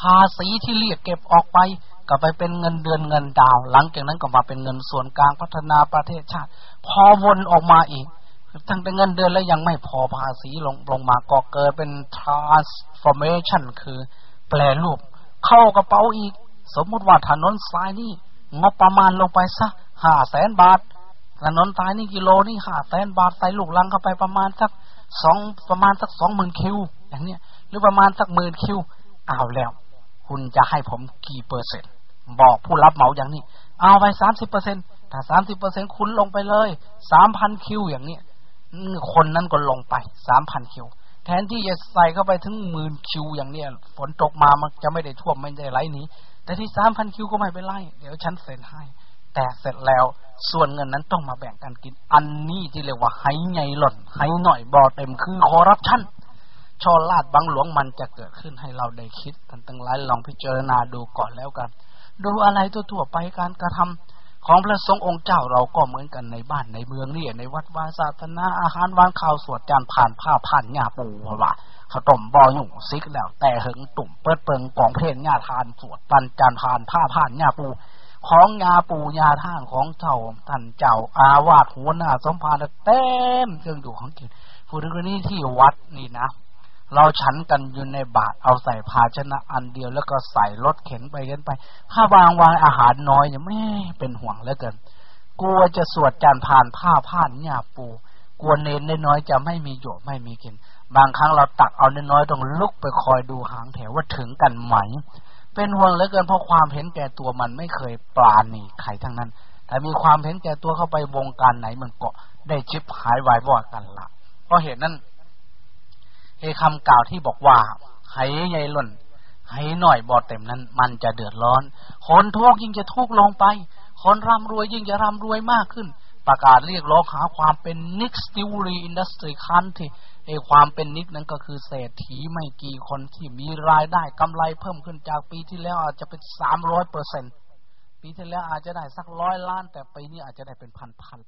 ภาษีที่เรียกเก็บออกไปก็ไปเป็นเงินเดือนเงินดาว หลังจากนั้นก็มาเป็นเงินส่วนกลางพัฒนาประเทศชาติ พอวนออกมาอีกทั้งแต่เงินเดือนแล้วยังไม่พอภาษีลงลงมาก็เกิดเป็น transformation คือแปลรูป เข้ากระเป๋าอีก สมมุติว่าถนนสายนี้งบประมาณลงไปสักห้าแสนบาทถนนสายนี้กิโลนี่ห้าแสนบาทใส่ลูกลังเข้าไปประมาณสัก สองประมาณสักสองหมื่นคิว อย่างเนี้ยหรือประมาณสักหมื่นคิวเอาแล้ว คุณจะให้ผมกี่เปอร์เซ็นต์ บอกผู้รับเหมาอย่างนี้ เอาไปสามสิบเปอร์เซ็นถ้าสามสิบเปอร์เซ็นคุณลงไปเลยสามพันคิวอย่างนี้คนนั้นก็ลงไปสามพันคิว แทนที่จะใส่เข้าไปถึงหมื่นคิวอย่างเนี้ยฝนตกมามันจะไม่ได้ท่วมไม่ได้ไหลนี้ แต่ที่สามพันคิวก็ไม่เป็นไรเดี๋ยวฉันเซ็นให้ แต่เสร็จแล้ว ส่วนเงินนั้นต้องมาแบ่งกันกิน อันนี้ที่เรียกว่าไห้ไงหล่นไห้หน่อยบ่อเต็มคือคอรับชั่นชอลาดบังหลวงมันจะเกิดขึ้นให้เราได้คิดกันตั้งหลายลองพิจารณาดูก่อนแล้วกัน ดูอะไรทั่วๆไปการกระทำของพระสงฆ์องค์เจ้าเราก็เหมือนกันในบ้านในเมืองนี่ในวัดวาศาสนาอาหารวางข้าวสวดจานผ่านผ้าผ่านหญ้าปูว่าข้าวต้มบอยุ่งซิกแล้ว แต่หึงตุ่มเปิดเปิงกองเพลงหญ้าทานสวดปันจานผ่านผ้าผ่านหญ้าปู ของยาปู่ยาท่างของเจ้าท่านเจ้าอาวาสหัวหน้าสมภารเต็มเครื่องอยู่ของกินพูดถึงนี้ที่วัดนี่นะ เราฉันกันอยู่ในบาตเอาใส่ภาชนะอันเดียวแล้วก็ใส่รถเข็นไปกันไป ถ้าวางวางอาหารน้อยเนี่ยไม่เป็นห่วงแล้วเกินกลัวจะสวดจานผ่านผ้าผ่านหญ้าปูกลัวเน้นน้อยจะไม่มีโยไม่มีกิน บางครั้งเราตักเอาเน้น้อยต้องลุกไปคอยดูหางแถวว่าถึงกันไหม เป็นห่วงเหลือเกินเพราะความเห็นแก่ตัวมันไม่เคยปราณีใครทั้งนั้น แต่มีความเห็นแก่ตัวเข้าไปวงการไหนมันก็ได้ชิบหายวายวอดกันละเพราะเหตุนั้นไอ้คำกล่าวที่บอกว่าให้ใหญ่ล่นให้หน่อยบอดเต็มนั้น มันจะเดือดร้อน คนทุกข์ยิ่งจะทุกข์ลงไป คนร่ำรวยยิ่งจะร่ำรวยมากขึ้น ประกาศเรียกร้องหาความเป็น NICs newly industrialized country ไอ้ความเป็น NIC นั้นก็คือเศรษฐีไม่กี่คนที่มีรายได้กำไรเพิ่มขึ้นจากปีที่แล้วอาจจะเป็นสามร้อยเปอร์เซ็นต์ปีที่แล้วอาจจะได้สักร้อยล้าน แต่ปีนี้อาจจะได้เป็นพันพัน